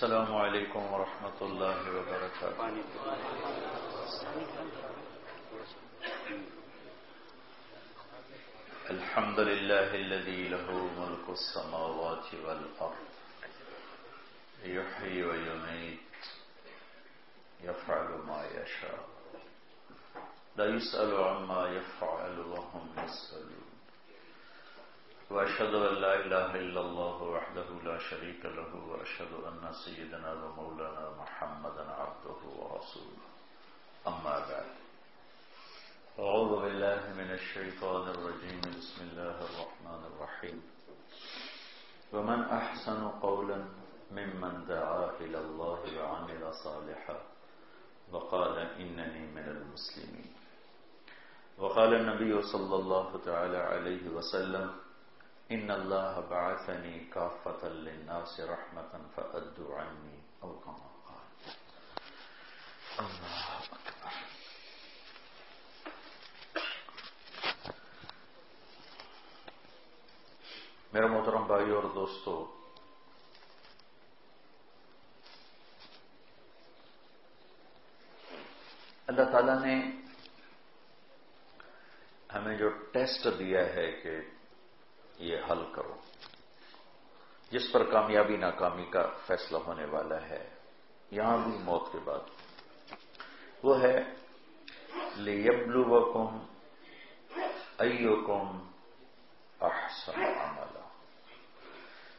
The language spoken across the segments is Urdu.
السلام عليكم ورحمة الله وبركاته. الحمد لله الذي له ملك السماوات والأرض. يحيي ويميت. يفعل ما يشاء. لا يسأل عما يفعل وهم يسألون. وأشهد أن لا إله إلا الله وحده لا شريك له وأشهد أن سيدنا ومولانا محمدا عبده ورسوله. أما بعد. أعوذ بالله من الشيطان الرجيم. بسم الله الرحمن الرحيم. ومن أحسن قولا ممن دعا إلى الله وعمل صالحا. وقال إنني من المسلمين. وقال النبي صلى الله تعالى عليه وسلم إن الله بعثني كافة للناس رحمة فأدوا عني أو كما قال الله أكبر. میرا محترم بھائی اور دوستو اللہ تعالی نے ہمیں جو ٹیسٹ دیا ہے کہ یہ حل کرو۔ جس پر کامیابی، ناکامی کا فیصلہ ہونے والا ہے، یہاں بھی موت کے بعد۔ وہ ہے لیبلو کم ایو کم احسن عملہ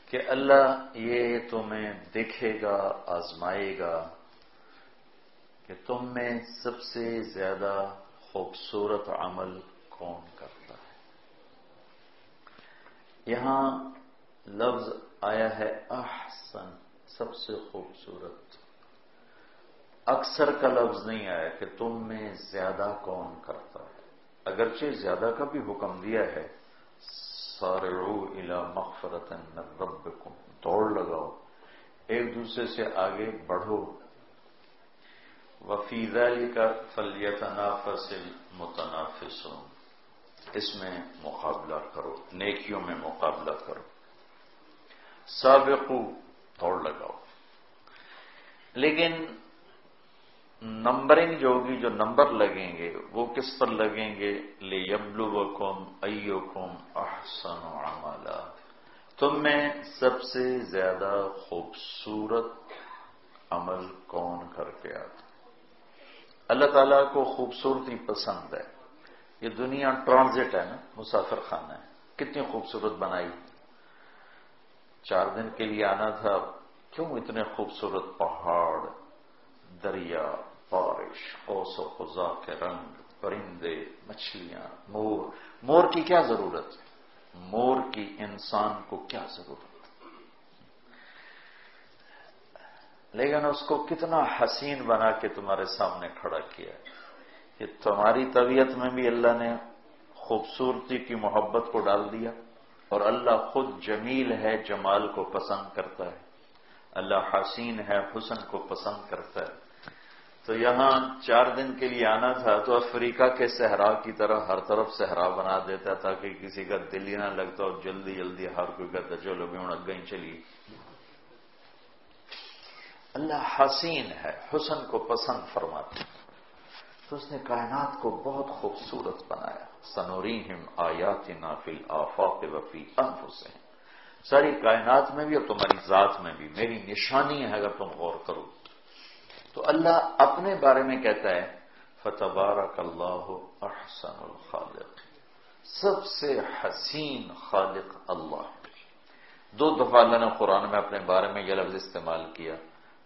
کہ اللہ یہ تمہیں دیکھے گا، آزمائے گا کہ تم میں سب سے زیادہ خوبصورت عمل کون کرتا ہے۔ یہاں لفظ آیا ہے احسن، سب سے خوبصورت۔ اکثر کا لفظ نہیں آیا کہ تم میں زیادہ کون کرتا ہے۔ اگرچہ زیادہ کا بھی حکم دیا ہے، سارعو الى مغفرت من ربکم۔ دوڑ لگاؤ، ایک دوسرے سے آگے بڑھو۔ وفی ذلك فلیتنافس المتنافسون۔ اس میں مقابلہ کرو، نیکیوں میں مقابلہ کرو۔ سابقو دوڑ لگاؤ۔ لیکن نمبرنگ جو ہوگی، جو نمبر لگیں گے، وہ کس پر لگیں گے؟ لے یبلو کم ایو کم احسن عملہ تم میں سب سے زیادہ خوبصورت عمل کون کر کے آتا؟ اللہ تعالیٰ کو خوبصورتی پسند ہے۔ یہ دنیا ٹرانزٹ ہے نا مسافر خانہ ہے۔ کتنی خوبصورت بنائی۔ چار دن کے لیے آنا تھا، کیوں اتنے خوبصورت پہاڑ، دریا، بارش، قوس و خزا کے رنگ، پرندے، مچھلیاں، مور۔ مور کی کیا ضرورت؟ مور کی انسان کو کیا ضرورت؟ لیکن اس کو کتنا حسین بنا کے تمہارے سامنے کھڑا کیا۔ کہ تمہاری طبیعت میں بھی اللہ نے خوبصورتی کی محبت کو ڈال دیا اور اللہ خود جمیل ہے، جمال کو پسند کرتا ہے۔ اللہ حسین ہے، حسن کو پسند کرتا ہے۔ تو یہاں چار دن کے لیے آنا تھا تو افریقہ کے صحرا کی طرح ہر طرف صحرا بنا دیتا تھا کہ کسی کا دل ہی نہ لگتا اور جلدی جلدی ہر کوئی کہتا، چلو بھی اڑک گئی چلی اللہ حسین ہے، حسن کو پسند فرماتا۔ تو اس نے کائنات کو بہت خوبصورت بنایا۔ سنوری ہم آیات نافل آفاق وفی انف ساری کائنات میں بھی اور تمہاری ذات میں بھی۔ میری نشانی ہے اگر تم غور کرو۔ تو اللہ اپنے بارے میں کہتا ہے، فتبارک اللہ احسن الخالق۔ سب سے حسین خالق اللہ۔ دو دفعہ اللہ نے قرآن میں اپنے بارے میں یہ لفظ استعمال کیا،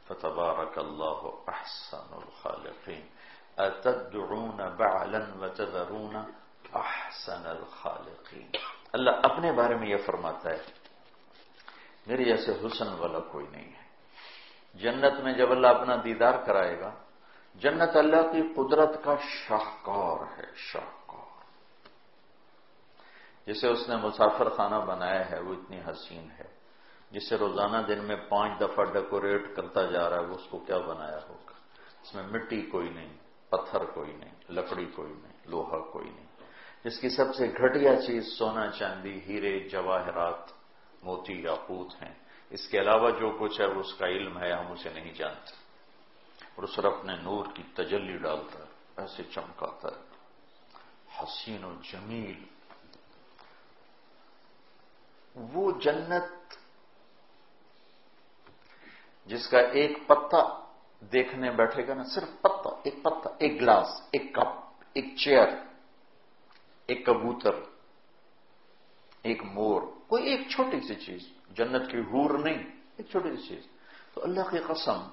فتبارک اللہ احسن الخالقین۔ اتدعون بعلا وتذرون احسن الخالقین اللہ اپنے بارے میں یہ فرماتا ہے، میرے جیسے حسن والا کوئی نہیں ہے۔ جنت میں جب اللہ اپنا دیدار کرائے گا، جنت اللہ کی قدرت کا شاہکار ہے، شاہکار۔ جسے اس نے مسافر خانہ بنایا ہے، وہ اتنی حسین ہے۔ جسے روزانہ دن میں پانچ دفعہ ڈیکوریٹ کرتا جا رہا ہے، وہ اس کو کیا بنایا ہوگا؟ اس میں مٹی کوئی نہیں۔ پتھر کوئی نہیں، لکڑی کوئی نہیں، لوہا کوئی نہیں۔ جس کی سب سے گھٹیا چیز سونا چاندی، ہیرے، جواہرات، موتی یا پوت ہیں۔ اس کے علاوہ جو کچھ ہے، اس کا علم ہے، ہم اسے نہیں جانتے۔ اور اس پر اپنے نور کی تجلی ڈالتا ہے، ایسے چمکاتا ہے۔ حسین و جمیل۔ وہ جنت جس کا ایک پتا دیکھنے بیٹھے گا نا، صرف پتا، ایک پتا، ایک گلاس، ایک کپ، ایک چیئر، ایک کبوتر، ایک مور، کوئی ایک چھوٹی سی چیز، جنت کی حور نہیں، ایک چھوٹی سی چیز۔ تو اللہ کی قسم،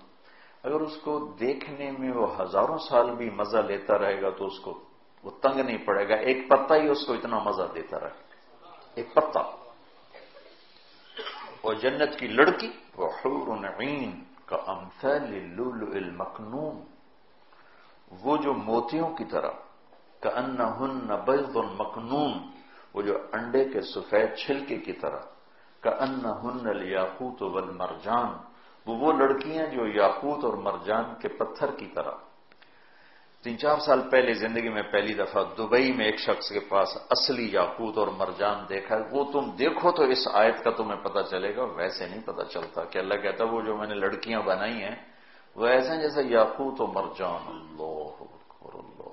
اگر اس کو دیکھنے میں وہ ہزاروں سال بھی مزہ لیتا رہے گا تو اس کو وہ تنگ نہیں پڑے گا۔ ایک پتا ہی اس کو اتنا مزہ دیتا رہے گا۔ ایک پتا۔ وہ جنت کی لڑکی، وہ حور نعین کا امثال المکنون وہ جو موتیوں کی طرح کا ان ہن بزد وہ جو انڈے کے سفید چھلکے کی طرح کا ان ہن الیاقوت والمرجان، وہ وہ لڑکیاں جو یاقوت اور مرجان کے پتھر کی طرح۔ تین چار سال پہلے زندگی میں پہلی دفعہ دبئی میں ایک شخص کے پاس اصلی یاقوت اور مرجان دیکھا وہ تم دیکھو تو اس آیت کا تمہیں پتہ چلے گا۔ ویسے نہیں پتہ چلتا کہ اللہ کہتا وہ جو میں نے لڑکیاں بنائی ہیں، وہ ایسے جیسے یاقوت و مرجان۔ اللہ اللہ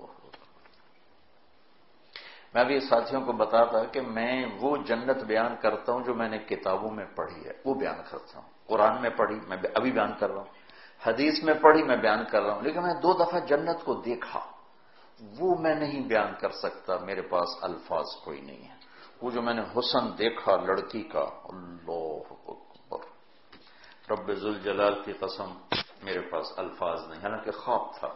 میں بھی ساتھیوں کو بتاتا کہ میں وہ جنت بیان کرتا ہوں جو میں نے کتابوں میں پڑھی ہے۔ وہ بیان کرتا ہوں۔ قرآن میں پڑھی، میں ابھی بیان کر رہا ہوں۔ حدیث میں پڑھی میں بیان کر رہا ہوں، لیکن میں دو دفعہ جنت کو دیکھا، وہ میں نہیں بیان کر سکتا، میرے پاس الفاظ کوئی نہیں ہے۔ وہ جو میں نے حسن دیکھا لڑکی کا، اللہ اکبر۔ رب ذوالجلال کی قسم، میرے پاس الفاظ نہیں، حالانکہ خواب تھا۔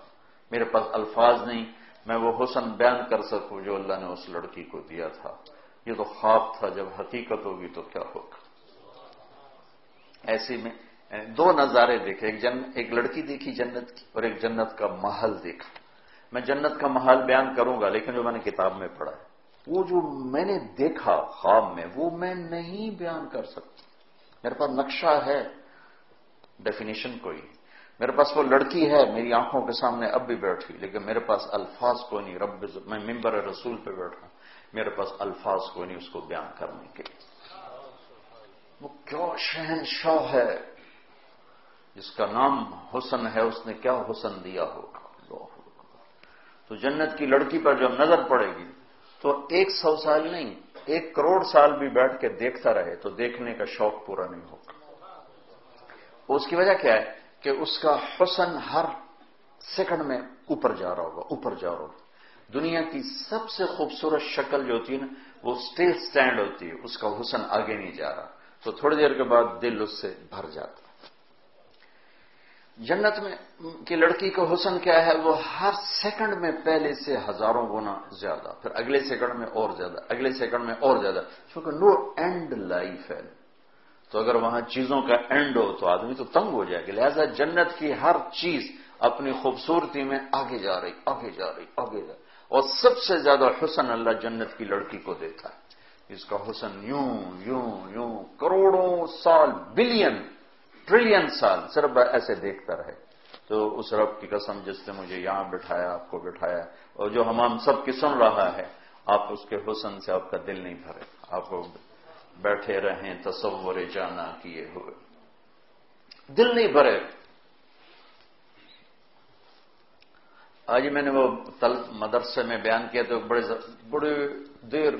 میرے پاس الفاظ نہیں، میں وہ حسن بیان کر سکوں جو اللہ نے اس لڑکی کو دیا تھا۔ یہ تو خواب تھا، جب حقیقت ہوگی تو کیا ہوگا؟ ایسی میں دو نظارے دیکھے، ایک جن، ایک لڑکی دیکھی جنت کی اور ایک جنت کا محل دیکھا۔ میں جنت کا محل بیان کروں گا، لیکن جو میں نے کتاب میں پڑھا ہے، وہ جو میں نے دیکھا خواب میں، وہ میں نہیں بیان کر سکتا۔ میرے پاس نقشہ ہے ڈیفینیشن کوئی۔ میرے پاس وہ لڑکی ہے، میری آنکھوں کے سامنے اب بھی بیٹھی، لیکن میرے پاس الفاظ کوئی نہیں۔ رب، میں ممبر رسول پہ بیٹھا میرے پاس الفاظ کوئی نہیں اس کو بیان کرنے کے وہ کیا شہنشاہ ہے۔ جس کا نام حسن ہے، اس نے کیا حسن دیا ہوگا؟ تو جنت کی لڑکی پر جب نظر پڑے گی، تو ایک سو سال نہیں، ایک کروڑ سال بھی بیٹھ کے دیکھتا رہے، تو دیکھنے کا شوق پورا نہیں ہوگا۔ اس کی وجہ کیا ہے؟ کہ اس کا حسن ہر سیکنڈ میں اوپر جا رہا ہوگا، اوپر جا رہا ہوگا۔ دنیا کی سب سے خوبصورت شکل جو ہوتی ہے نا، وہ اسٹل سٹینڈ ہوتی ہے، اس کا حسن آگے نہیں جا رہا۔ تو تھوڑی دیر کے بعد دل اس سے بھر جاتا جنت میں کی لڑکی کا حسن کیا ہے؟ وہ ہر سیکنڈ میں پہلے سے ہزاروں گنا زیادہ، پھر اگلے سیکنڈ میں اور زیادہ، اگلے سیکنڈ میں اور زیادہ۔ کیونکہ نو اینڈ لائف ہے۔ تو اگر وہاں چیزوں کا اینڈ ہو تو آدمی تو تنگ ہو جائے گا۔ لہذا جنت کی ہر چیز اپنی خوبصورتی میں آگے جا رہی، آگے جا رہی، آگے جا رہی۔ اور سب سے زیادہ حسن اللہ جنت کی لڑکی کو دیتا ہے۔ اس کا حسن یوں یوں یوں، کروڑوں سال، بلین ٹریلین سال صرف ایسے دیکھتا رہے تو اس رب کی قسم جس نے مجھے یہاں بٹھایا، آپ کو بٹھایا اور جو ہم سب کی سن رہا ہے، آپ اس کے حسن سے آپ کا دل نہیں بھرے۔ آپ کو بیٹھے رہیں، تصور جانا کیے ہوئے۔ دل نہیں بھرے۔ آج میں نے وہ تل مدرسے میں بیان کیا تو بڑے بڑے دیر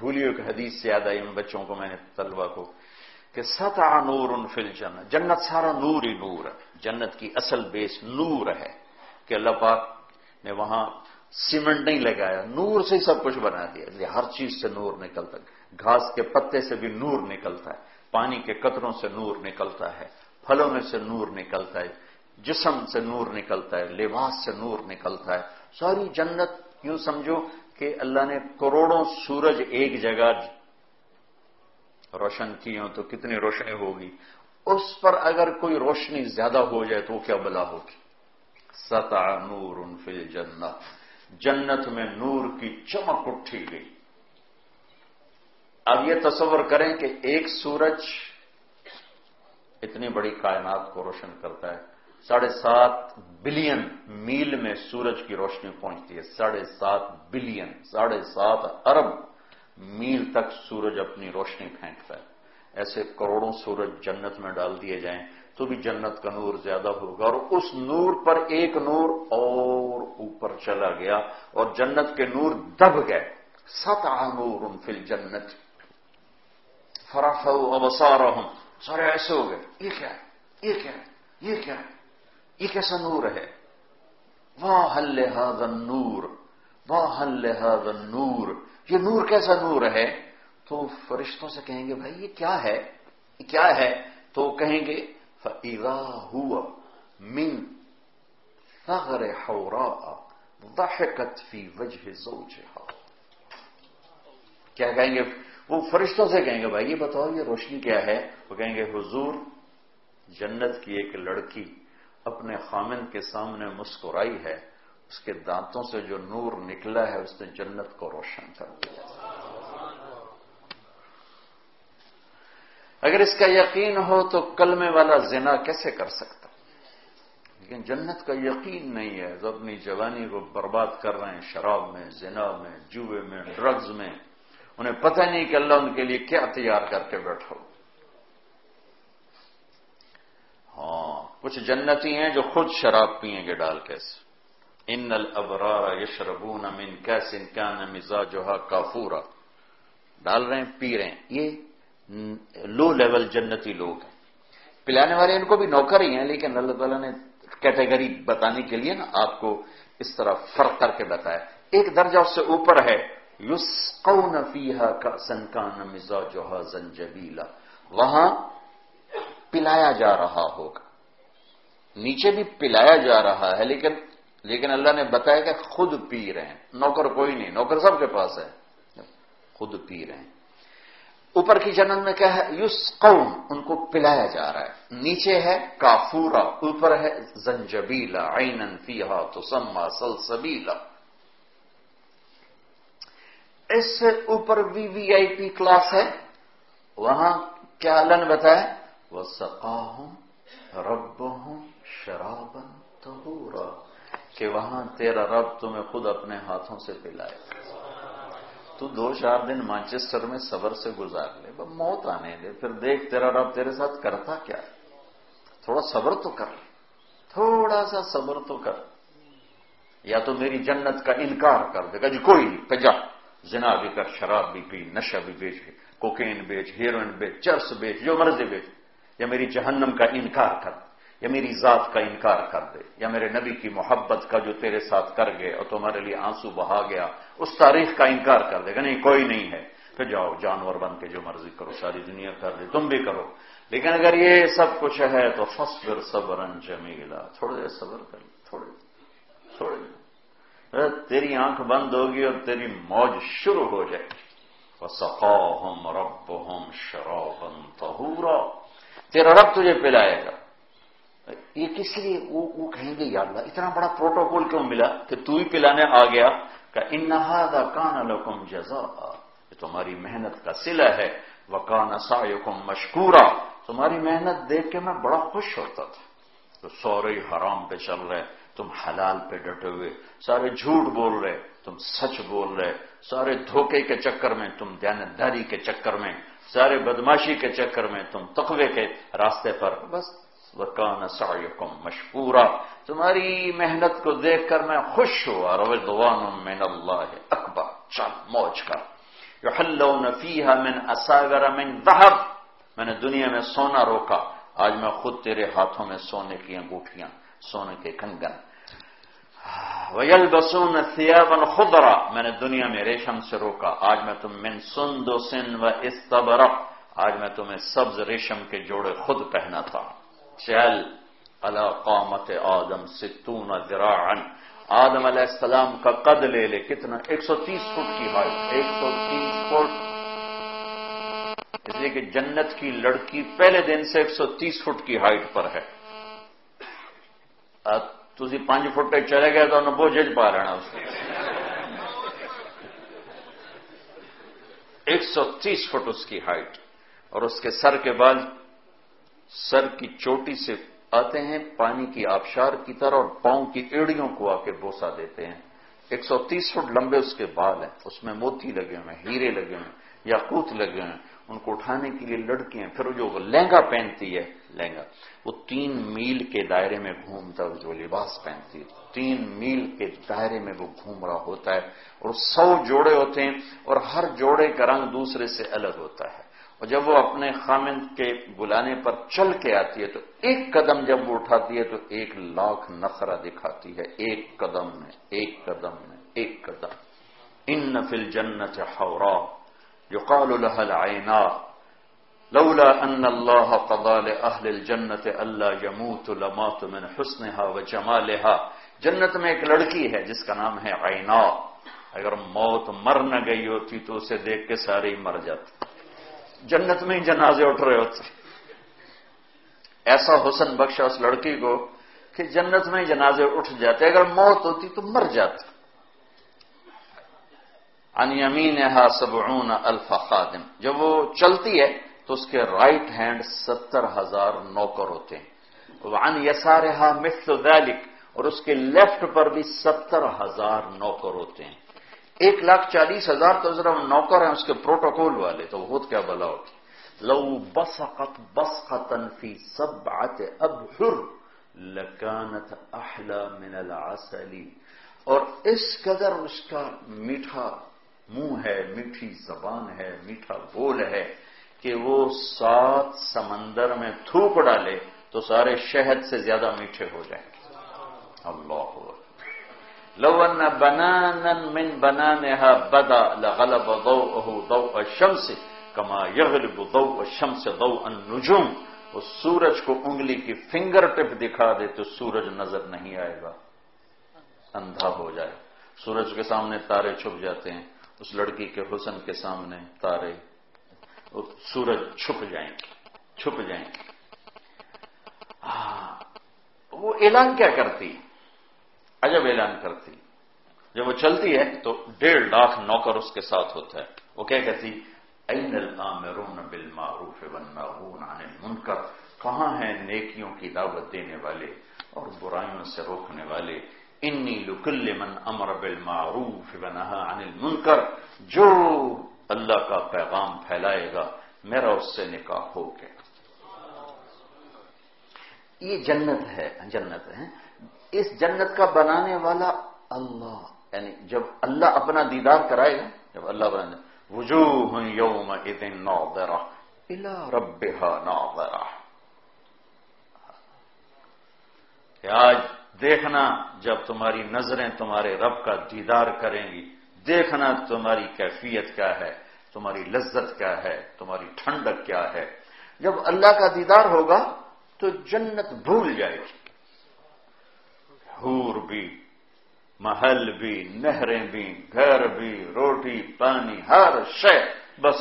بھولی ایک حدیث سے یاد آئی ان بچوں کو، میں نے طلبا کو۔ کہ ستا نور ان فل جنت جنت سارا نور ہی نور ہے، جنت کی اصل بیس نور ہے کہ اللہ پاک نے وہاں سیمنٹ نہیں لگایا، نور سے ہی سب کچھ بنا دیا ہر چیز سے نور نکلتا ہے، گھاس کے پتے سے بھی نور نکلتا ہے، پانی کے قطروں سے نور نکلتا ہے، پھلوں میں سے نور نکلتا ہے، جسم سے نور نکلتا ہے، لباس سے نور نکلتا ہے، ساری جنت یوں سمجھو کہ اللہ نے کروڑوں سورج ایک جگہ روشن کی ہوں تو کتنی روشنی ہوگی؟ اس پر اگر کوئی روشنی زیادہ ہو جائے تو وہ کیا بلا ہوگی؟ ستا نور ان فل جنت جنت میں نور کی چمک اٹھی گئی۔ اب یہ تصور کریں کہ ایک سورج اتنی بڑی کائنات کو روشن کرتا ہے۔ ساڑھے سات بلین میل میں سورج کی روشنی پہنچتی ہے۔ ساڑھے سات بلین، ساڑھے سات ارب میل تک سورج اپنی روشنی پھینکتا ہے۔ ایسے کروڑوں سورج جنت میں ڈال دیے جائیں تو بھی جنت کا نور زیادہ ہوگا اور اس نور پر ایک نور اور اوپر چلا گیا اور جنت کے نور دب گئے۔ ست نور ان فل جنت فراف ابسار سارے ایسے ہو گئے۔ یہ کیا ہے؟ یہ کیا ہے؟ یہ کیا ہے؟ یہ کیسا نور ہے؟ واہ حل نور واہ حل نور یہ نور کیسا نور ہے، تو فرشتوں سے کہیں گے، بھائی، یہ کیا ہے؟ یہ کیا ہے؟ تو کہیں گے ہوا من ثغر حوراء ضحكت في وجه زوجها. کیا کہیں گے؟ وہ فرشتوں سے کہیں گے، بھائی، یہ بتاؤ، یہ روشنی کیا ہے؟ وہ کہیں گے، حضور، جنت کی ایک لڑکی اپنے خامن کے سامنے مسکرائی ہے اس کے دانتوں سے جو نور نکلا ہے، اس نے جنت کو روشن کر دیا۔ اگر اس کا یقین ہو تو کلمے والا زنا کیسے کر سکتا؟ لیکن جنت کا یقین نہیں ہے۔ جو اپنی جوانی کو برباد کر رہے ہیں، شراب میں، زنا میں، جوئے میں ڈرگز میں۔ انہیں پتہ نہیں کہ اللہ ان کے لیے کیا تیار کر کے بیٹھو۔ ہاں کچھ جنتی ہیں جو خود شراب پیئیں گے ڈال کے ان الابرار یشربون من کیس ان کان مزاجها کافورا ڈال رہے ہیں، پی رہے ہیں۔ یہ لو لیول جنتی لوگ ہیں۔ پلانے والے ان کو بھی نوکر ہی ہیں، لیکن اللہ تعالیٰ نے کیٹیگری بتانے کے لیے نا آپ کو اس طرح فرق کر کے بتایا۔ ایک درجہ اس سے اوپر ہے یوس فیہا کا سنکان مزا جوہا زنجبیلا وہاں پلایا جا رہا ہوگا۔ نیچے بھی پلایا جا رہا ہے، لیکن لیکن اللہ نے بتایا کہ خود پی رہے ہیں۔ نوکر کوئی نہیں، نوکر سب کے پاس ہے۔ خود پی رہے ہیں۔ اوپر کی جنت میں کیا ہے؟ یوس قوم ان کو پلایا جا رہا ہے۔ نیچے ہے کافورا، اوپر ہے زنجبیلا عینن فیہا تسمى سلسبیلا۔ اس سے اوپر وی وی آئی پی کلاس ہے۔ وہاں کیا اللہ نے بتایا؟ وہ سقاہم ربہم شرابن تہورا کہ وہاں تیرا رب تمہیں خود اپنے ہاتھوں سے پلائے۔ تو دو چار دن مانچسٹر میں صبر سے گزار لے موت آنے دے۔ پھر دیکھ تیرا رب تیرے ساتھ کرتا کیا۔ تھوڑا صبر تو کر۔ تھوڑا سا صبر تو کر۔ یا تو میری جنت کا انکار کر دے گا۔ جی کوئی نہیں جا۔ زنا بھی کر، شراب بھی پی، نشہ بھی بیچ، کوکین بیچ، ہیروئن بیچ، چرس بیچ، جو مرضی بیچ۔ یا میری جہنم کا انکار کر۔ یا میری ذات کا انکار کر دے، یا میرے نبی کی محبت کا جو تیرے ساتھ کر گئے اور تمہارے لیے آنسو بہا گیا، اس تاریخ کا انکار کر دے گا، نہیں، کوئی نہیں ہے۔ پھر جاؤ، جانور بن کے جو مرضی کرو، ساری دنیا کر دے، تم بھی کرو۔ لیکن اگر یہ سب کچھ ہے تو فصبر صبر جمیلا۔ تھوڑے دیر صبر کر تھوڑے تھوڑے تیری آنکھ بند ہوگی اور تیری موج شروع ہو جائے گی۔ سقاہم ربہم شرابا طہورا تیرا رب تجھے پلائے گا۔ یہ کس لیے وہ کہیں گے، یا اللہ، اتنا بڑا پروٹوکول کیوں ملا؟ کہ تو ہی پلانے آ گیا، کہ انہا کان لکم جزا یہ تمہاری محنت کا سلا ہے وہ کان سایکم مشکورا۔ تمہاری محنت دیکھ کے میں بڑا خوش ہوتا تھا۔ تو سورے حرام پہ چل رہے، تم حلال پہ ڈٹے ہوئے، سارے جھوٹ بول رہے، تم سچ بول رہے، سارے دھوکے کے چکر میں، تم دیانتداری کے چکر میں، سارے بدماشی کے چکر میں، تم تقوی کے راستے پر۔ بس وکان سعیکم مشکورا تمہاری محنت کو دیکھ کر میں خوش ہوا روان من اللہ اکبر، چل، موج کر۔ یحلون فیہا من اساگر من ذہب میں نے دنیا میں سونا روکا۔ آج میں خود تیرے ہاتھوں میں سونے کی انگوٹھیاں، سونے کے کنگن۔ ویلبسون ثیابا خضرا۔ میں نے دنیا میں ریشم سے روکا۔ آج میں تم من سندسن و استبرق۔ آج میں تمہیں سبز ریشم کے جوڑے خود پہنا تھا۔ چل اللہ قامت آدم ستون ذراعا۔ آدم علیہ السلام کا قد لے لے، کتنا؟ ایک سو تیس فٹ کی ہائٹ، ایک سو تیس فٹ۔ اس لیے کہ جنت کی لڑکی پہلے دن سے ایک سو تیس فٹ کی ہائٹ پر ہے۔ تھی پانچ فٹ تک چلے گئے تو انہیں بوجھ پا رہنا اس کو۔ ایک سو تیس فٹ اس کی ہائٹ۔ اور اس کے سر کے بعد سر کی چوٹی سے آتے ہیں، پانی کی آبشار کی طرح اور پاؤں کی ایڑیوں کو آ کے بوسا دیتے ہیں۔ ایک سو تیس فٹ لمبے اس کے بال ہیں۔ اس میں موتی لگے ہوئے ہیں، ہیرے لگے ہوئے ہیں، یا کوت لگے ہوئے ہیں۔ ان کو اٹھانے کے لیے لڑکیاں پھر جو لہنگا پہنتی ہے، لہنگا۔ وہ تین میل کے دائرے میں گھومتا ہے جو لباس پہنتی ہے۔ تین میل کے دائرے میں وہ گھوم رہا ہوتا ہے اور سو جوڑے ہوتے ہیں اور ہر جوڑے کا رنگ دوسرے سے الگ ہوتا ہے۔ اور جب وہ اپنے خامند کے بلانے پر چل کے آتی ہے تو ایک قدم جب وہ اٹھاتی ہے تو ایک لاکھ نخرا دکھاتی ہے۔ ایک قدم میں ایک قدم میں ایک قدم۔ ان نفل جنت حورا۔ يقال لها العيناء لولا ان الله قضى لاهل الجنه الا يموت لمات من حسنها وجمالها۔ جنت میں ایک لڑکی ہے جس کا نام ہے عینا۔ اگر موت مر نہ گئی ہوتی تو اسے دیکھ کے سارے ہی مر جاتے۔ جنت میں ہی جنازے اٹھ رہے ہوتے۔ ایسا حسن بخشا اس لڑکی کو کہ جنت میں ہی جنازے اٹھ جاتے۔ اگر موت ہوتی تو مر جاتے۔ ان یمین سبعون الف خادم۔ جب وہ چلتی ہے تو اس کے رائٹ ہینڈ ستر ہزار نوکر ہوتے ہیں۔ ان یسارہا مثل ذلك اور اس کے لیفٹ پر بھی ستر ہزار نوکر ہوتے ہیں۔ ایک لاکھ چالیس ہزار تو ذرا نوکر ہیں، اس کے پروٹوکول والے، تو بہت کیا بلا ہوتی؟ لو بسقت بسقتا فی سبعت ابحر لکانت احلا من العسلی اور اس قدر اس کا میٹھا منہ ہے، میٹھی زبان ہے، میٹھا بول ہے کہ وہ سات سمندر میں تھوک ڈالے تو سارے شہد سے زیادہ میٹھے ہو جائیں۔ گے اللہ لو ان بنانا من بنانها بدا لغلب ضوءه ضوء الشمس كما يغلب ضوء الشمس ضوء النجوم۔ وہ سورج کو انگلی کی فنگر ٹپ دکھا دے تو سورج نظر نہیں آئے گا۔ اندھا ہو جائے۔ سورج کے سامنے تارے چھپ جاتے ہیں۔ اس لڑکی کے حسن کے سامنے تارے۔ سورج چھپ جائیں۔ گے چھپ جائیں۔ گے وہ اعلان کیا کرتی؟ عجب اعلان کرتی۔ جب وہ چلتی ہے تو ڈیڑھ لاکھ نوکر اس کے ساتھ ہوتا ہے۔ وہ کیا کہتی؟ این الامرون بالمعروف والناہون عن المنکر کہاں ہیں نیکیوں کی دعوت دینے والے اور برائیوں سے روکنے والے؟ انی لکل من امر بالمعروف ونہا عن المنکر جو اللہ کا پیغام پھیلائے گا، میرا اس سے نکاح ہو گیا۔ یہ جنت ہے جنت ہے۔ اس جنت کا بنانے والا اللہ یعنی جب اللہ اپنا دیدار کرائے گا جب اللہ بنا وجوہ یوم ادن ناظرہ، الى ربها ناظرہ۔ کہ آج دیکھنا جب تمہاری نظریں تمہارے رب کا دیدار کریں گی، دیکھنا تمہاری کیفیت کیا ہے، تمہاری لذت کیا ہے، تمہاری ٹھنڈک کیا ہے۔ جب اللہ کا دیدار ہوگا تو جنت بھول جائے گی۔ حور بھی، محل بھی، نہریں بھی، گھر بھی، روٹی، پانی، ہر شے۔ بس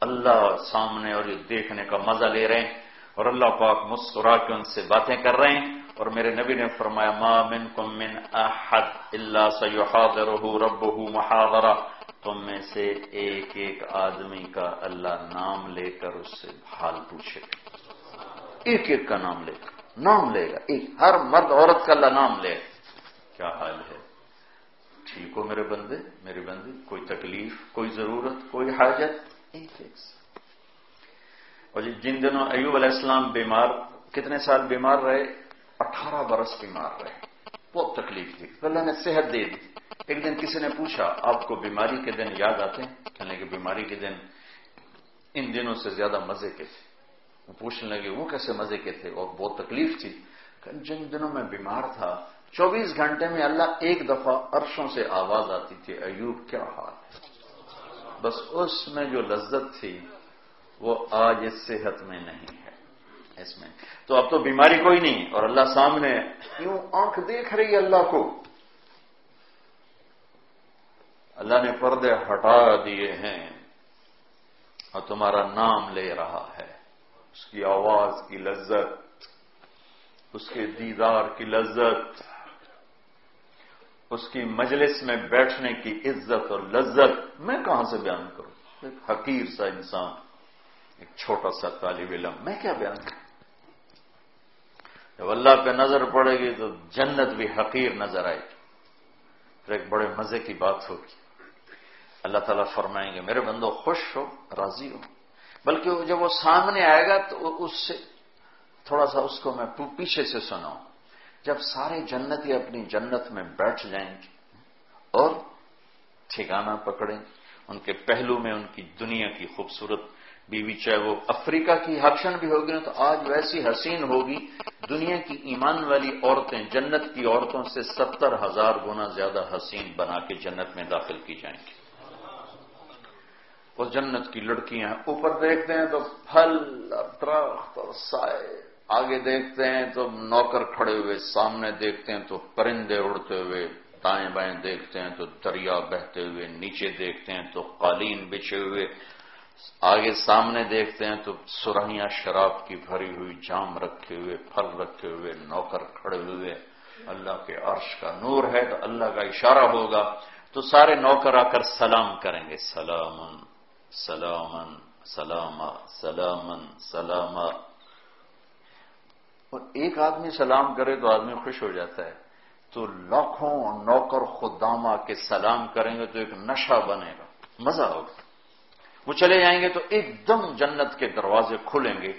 اللہ سامنے اور یہ دیکھنے کا مزہ لے رہے ہیں اور اللہ پاک مسکرا کے ان سے باتیں کر رہے ہیں۔ اور میرے نبی نے فرمایا، ما منکم من احد الا سيحاضره ربه محاضرہ۔ تم میں سے ایک ایک آدمی کا اللہ نام لے کر اس سے حال پوچھے۔ ایک ایک کا نام لے کر۔ نام لے گا۔ ایک ہر مرد عورت کا اللہ نام لے۔ کیا حال ہے؟ ٹھیک ہو میرے بندے؟ میرے بندے کوئی تکلیف کوئی ضرورت کوئی حاجت؟ ایک ایک۔ اور جن دنوں ایوب علیہ السلام بیمار کتنے سال بیمار رہے؟ اٹھارہ برس بیمار رہے۔ بہت تکلیف تھی۔ اللہ نے صحت دے دی۔ ایک دن کسی نے پوچھا آپ کو بیماری کے دن یاد آتے ہیں؟ کہنے کہ بیماری کے دن ان دنوں سے زیادہ مزے کے تھے پوچھنے لگے، وہ کیسے مزے کے تھے؟ اور بہت تکلیف تھی۔ جن دنوں میں بیمار تھا، چوبیس گھنٹے میں اللہ ایک دفعہ عرشوں سے آواز آتی تھی، ایوب، کیا حال؟ ہے بس اس میں جو لذت تھی، وہ آج اس صحت میں نہیں ہے۔ اس میں۔ تو اب تو بیماری کوئی نہیں، اور اللہ سامنے یوں آنکھ دیکھ رہی ہے اللہ کو۔ اللہ نے پردے ہٹا دیے ہیں اور تمہارا نام لے رہا ہے۔ اس کی آواز کی لذت، اس کے دیدار کی لذت، اس کی مجلس میں بیٹھنے کی عزت اور لذت۔ میں کہاں سے بیان کروں؟ ایک حقیر سا انسان، ایک چھوٹا سا طالب علم۔ میں کیا بیان کروں؟ جب اللہ پہ نظر پڑے گی تو جنت بھی حقیر نظر آئے گی۔ پھر ایک بڑے مزے کی بات ہوگی۔ اللہ تعالیٰ فرمائیں گے، میرے بندو، خوش ہو، راضی ہو۔ بلکہ جب وہ سامنے آئے گا تو اس سے تھوڑا سا اس کو میں پیچھے سے سناؤں۔ جب سارے جنتی اپنی جنت میں بیٹھ جائیں گے اور ٹھکانہ پکڑیں، ان کے پہلو میں ان کی دنیا کی خوبصورت بیوی، چاہے وہ افریقہ کی حقشن بھی ہوگی نا، تو آج ویسی حسین ہوگی۔ دنیا کی ایمان والی عورتیں، جنت کی عورتوں سے ستر ہزار گنا زیادہ حسین بنا کے جنت میں داخل کی جائیں گی۔ وہ جنت کی لڑکیاں اوپر دیکھتے ہیں تو پھل اور درخت اور سائے۔ آگے دیکھتے ہیں تو نوکر کھڑے ہوئے۔ سامنے دیکھتے ہیں تو پرندے اڑتے ہوئے۔ دائیں بائیں دیکھتے ہیں تو دریا بہتے ہوئے۔ نیچے دیکھتے ہیں تو قالین بچھے ہوئے۔ آگے سامنے دیکھتے ہیں تو سرہیاں شراب کی بھری ہوئی جام رکھے ہوئے، پھل رکھے ہوئے، نوکر کھڑے ہوئے۔ اللہ کے عرش کا نور ہے تو اللہ کا اشارہ ہوگا۔ تو سارے نوکر آ کر سلام کریں گے۔ سلامن۔ سلامن سلام سلامن سلام اور ایک آدمی سلام کرے تو آدمی خوش ہو جاتا ہے۔ تو لاکھوں نوکر خدامہ کے سلام کریں گے تو ایک نشہ بنے گا۔ مزہ ہوگا۔ وہ چلے جائیں گے تو ایک دم جنت کے دروازے کھلیں گے۔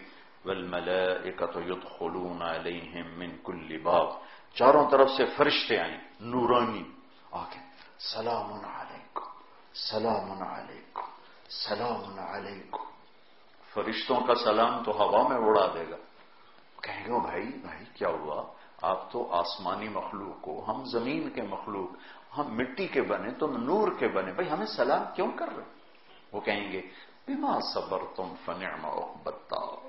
يدخلون عليهم من كل باب۔ چاروں طرف سے فرشتے آئیں۔ نورانی آگے سلام علیکم سلام علیکم سلام علیکم۔ فرشتوں کا سلام تو ہوا میں اڑا دے گا۔ کہیں گے بھائی بھائی کیا ہوا؟ آپ تو آسمانی مخلوق ہو ہم زمین کے مخلوق ہم مٹی کے بنے تم نور کے بنے۔ بھائی ہمیں سلام کیوں کر رہے وہ کہیں گے بما صبر تم فنعم بتا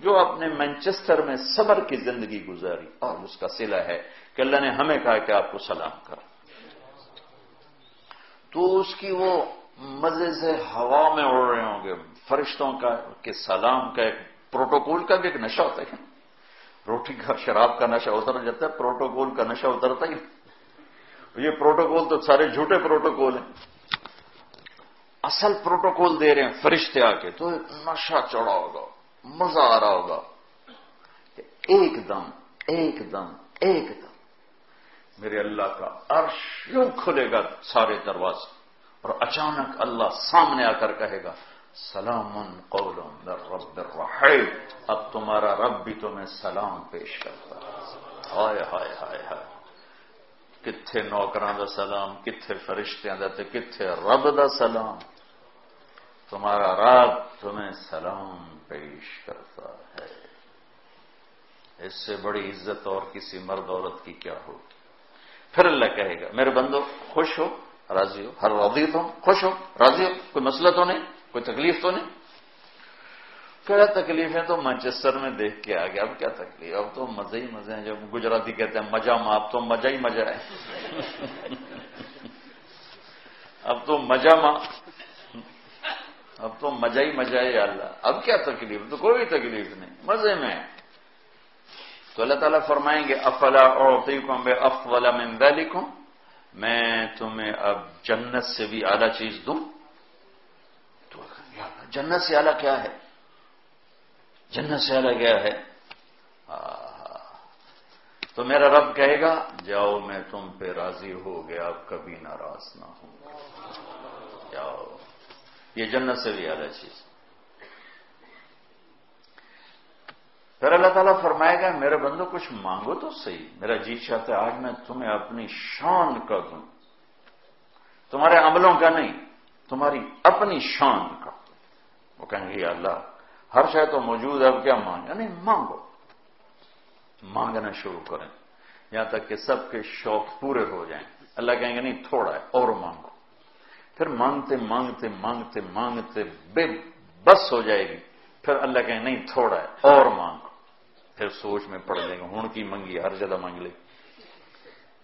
جو اپنے مینچسٹر میں صبر کی زندگی گزاری اور اس کا سلا ہے کہ اللہ نے ہمیں کہا کہ آپ کو سلام کر تو اس کی وہ مزے سے ہوا میں اڑ رہے ہوں گے۔ فرشتوں کا کہ سلام کا ایک پروٹوکول کا بھی ایک نشہ ہوتا ہے۔ روٹی کا، شراب کا نشہ اتر جاتا ہے، پروٹوکول کا نشہ اترتا ہی۔ یہ پروٹوکول تو سارے جھوٹے پروٹوکول ہیں۔ اصل پروٹوکول دے رہے ہیں فرشتے آ کے۔ تو نشہ چڑھا ہوگا، مزہ آ رہا ہوگا۔ ایک دم ایک دم ایک دم۔ میرے اللہ کا عرش یوں کھلے گا سارے دروازے۔ اور اچانک اللہ سامنے آ کر کہے گا، سلام قول رب الرحیم۔ اب تمہارا رب بھی تمہیں سلام پیش کرتا ہے۔ ہائے ہائے ہائے ہائے۔ کتنے نوکران کا سلام کتنے فرشتیاں دے کتنے رب دا سلام۔ تمہارا رات تمہیں سلام پیش کرتا ہے۔ اس سے بڑی عزت اور کسی مرد عورت کی کیا ہوگی؟ پھر اللہ کہے گا، میرے بندو، خوش ہو۔ راضی ہو۔ ہر راضی تو خوش ہو، راضی ہو۔ کوئی مسئلہ تو نہیں، کوئی تکلیف تو نہیں۔ کیا تکلیفیں تو مانچسٹر میں دیکھ کے آ گیا اب کیا تکلیف؟ اب تو مزے ہی مزے ہیں جب گجراتی کہتے ہیں مزہ ماں اب تو مزہ ہی مزہ ہے۔ اب تو مزہ ماں اب تو مزہ ہی مزہ ہے اللہ۔ اب کیا تکلیف؟ تو کوئی تکلیف نہیں۔ مزے میں۔ تو اللہ تعالیٰ فرمائیں گے، افلا اور بے افلا میں لکھوں میں تمہیں اب جنت سے بھی اعلیٰ چیز دوں؟ تو جنت سے اعلیٰ کیا ہے؟ جنت سے اعلیٰ کیا ہے؟ تو میرا رب کہے گا، جاؤ میں تم پہ راضی ہو گیا اب کبھی ناراض نہ ہوں۔ جاؤ، یہ جنت سے بھی اعلی چیز۔ پھر اللہ تعالیٰ فرمائے گا، میرے بندو، کچھ مانگو تو صحیح۔ میرا جی چاہتا ہے، آج میں تمہیں اپنی شان کا دوں۔ تمہارے عملوں کا نہیں، تمہاری اپنی شان کا۔ وہ کہیں گے اللہ، ہر شاید تو موجود ہے، اب کیا مانگا نہیں یعنی مانگو۔ مانگنا شروع کریں۔ یہاں تک کہ سب کے شوق پورے ہو جائیں۔ اللہ کہیں گے، نہیں، تھوڑا ہے، اور مانگو۔ پھر مانگتے مانگتے مانگتے مانگتے بے بس ہو جائے گی۔ پھر اللہ کہیں نہیں، تھوڑا ہے، اور مانگ پھر سوچ میں پڑ لیں گے، ہوں کی منگی، ہر جگہ مانگ لے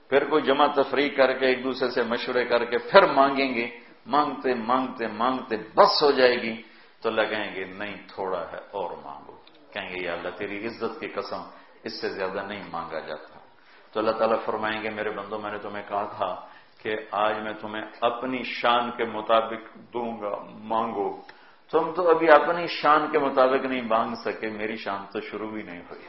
پھر کوئی جمع تفریح کر کے، ایک دوسرے سے مشورے کر کے پھر مانگیں گے۔ مانگتے مانگتے مانگتے بس ہو جائے گی۔ تو اللہ کہیں گے، نہیں، تھوڑا ہے اور مانگو۔ کہیں گے، یا اللہ، تیری عزت کی قسم، اس سے زیادہ نہیں مانگا جاتا۔ تو اللہ تعالیٰ فرمائیں گے، میرے بندوں میں نے تمہیں کہا تھا کہ آج میں تمہیں اپنی شان کے مطابق دوں گا، مانگو۔ تم تو ابھی اپنی شان کے مطابق نہیں مانگ سکے، میری شان تو شروع بھی نہیں ہوئی۔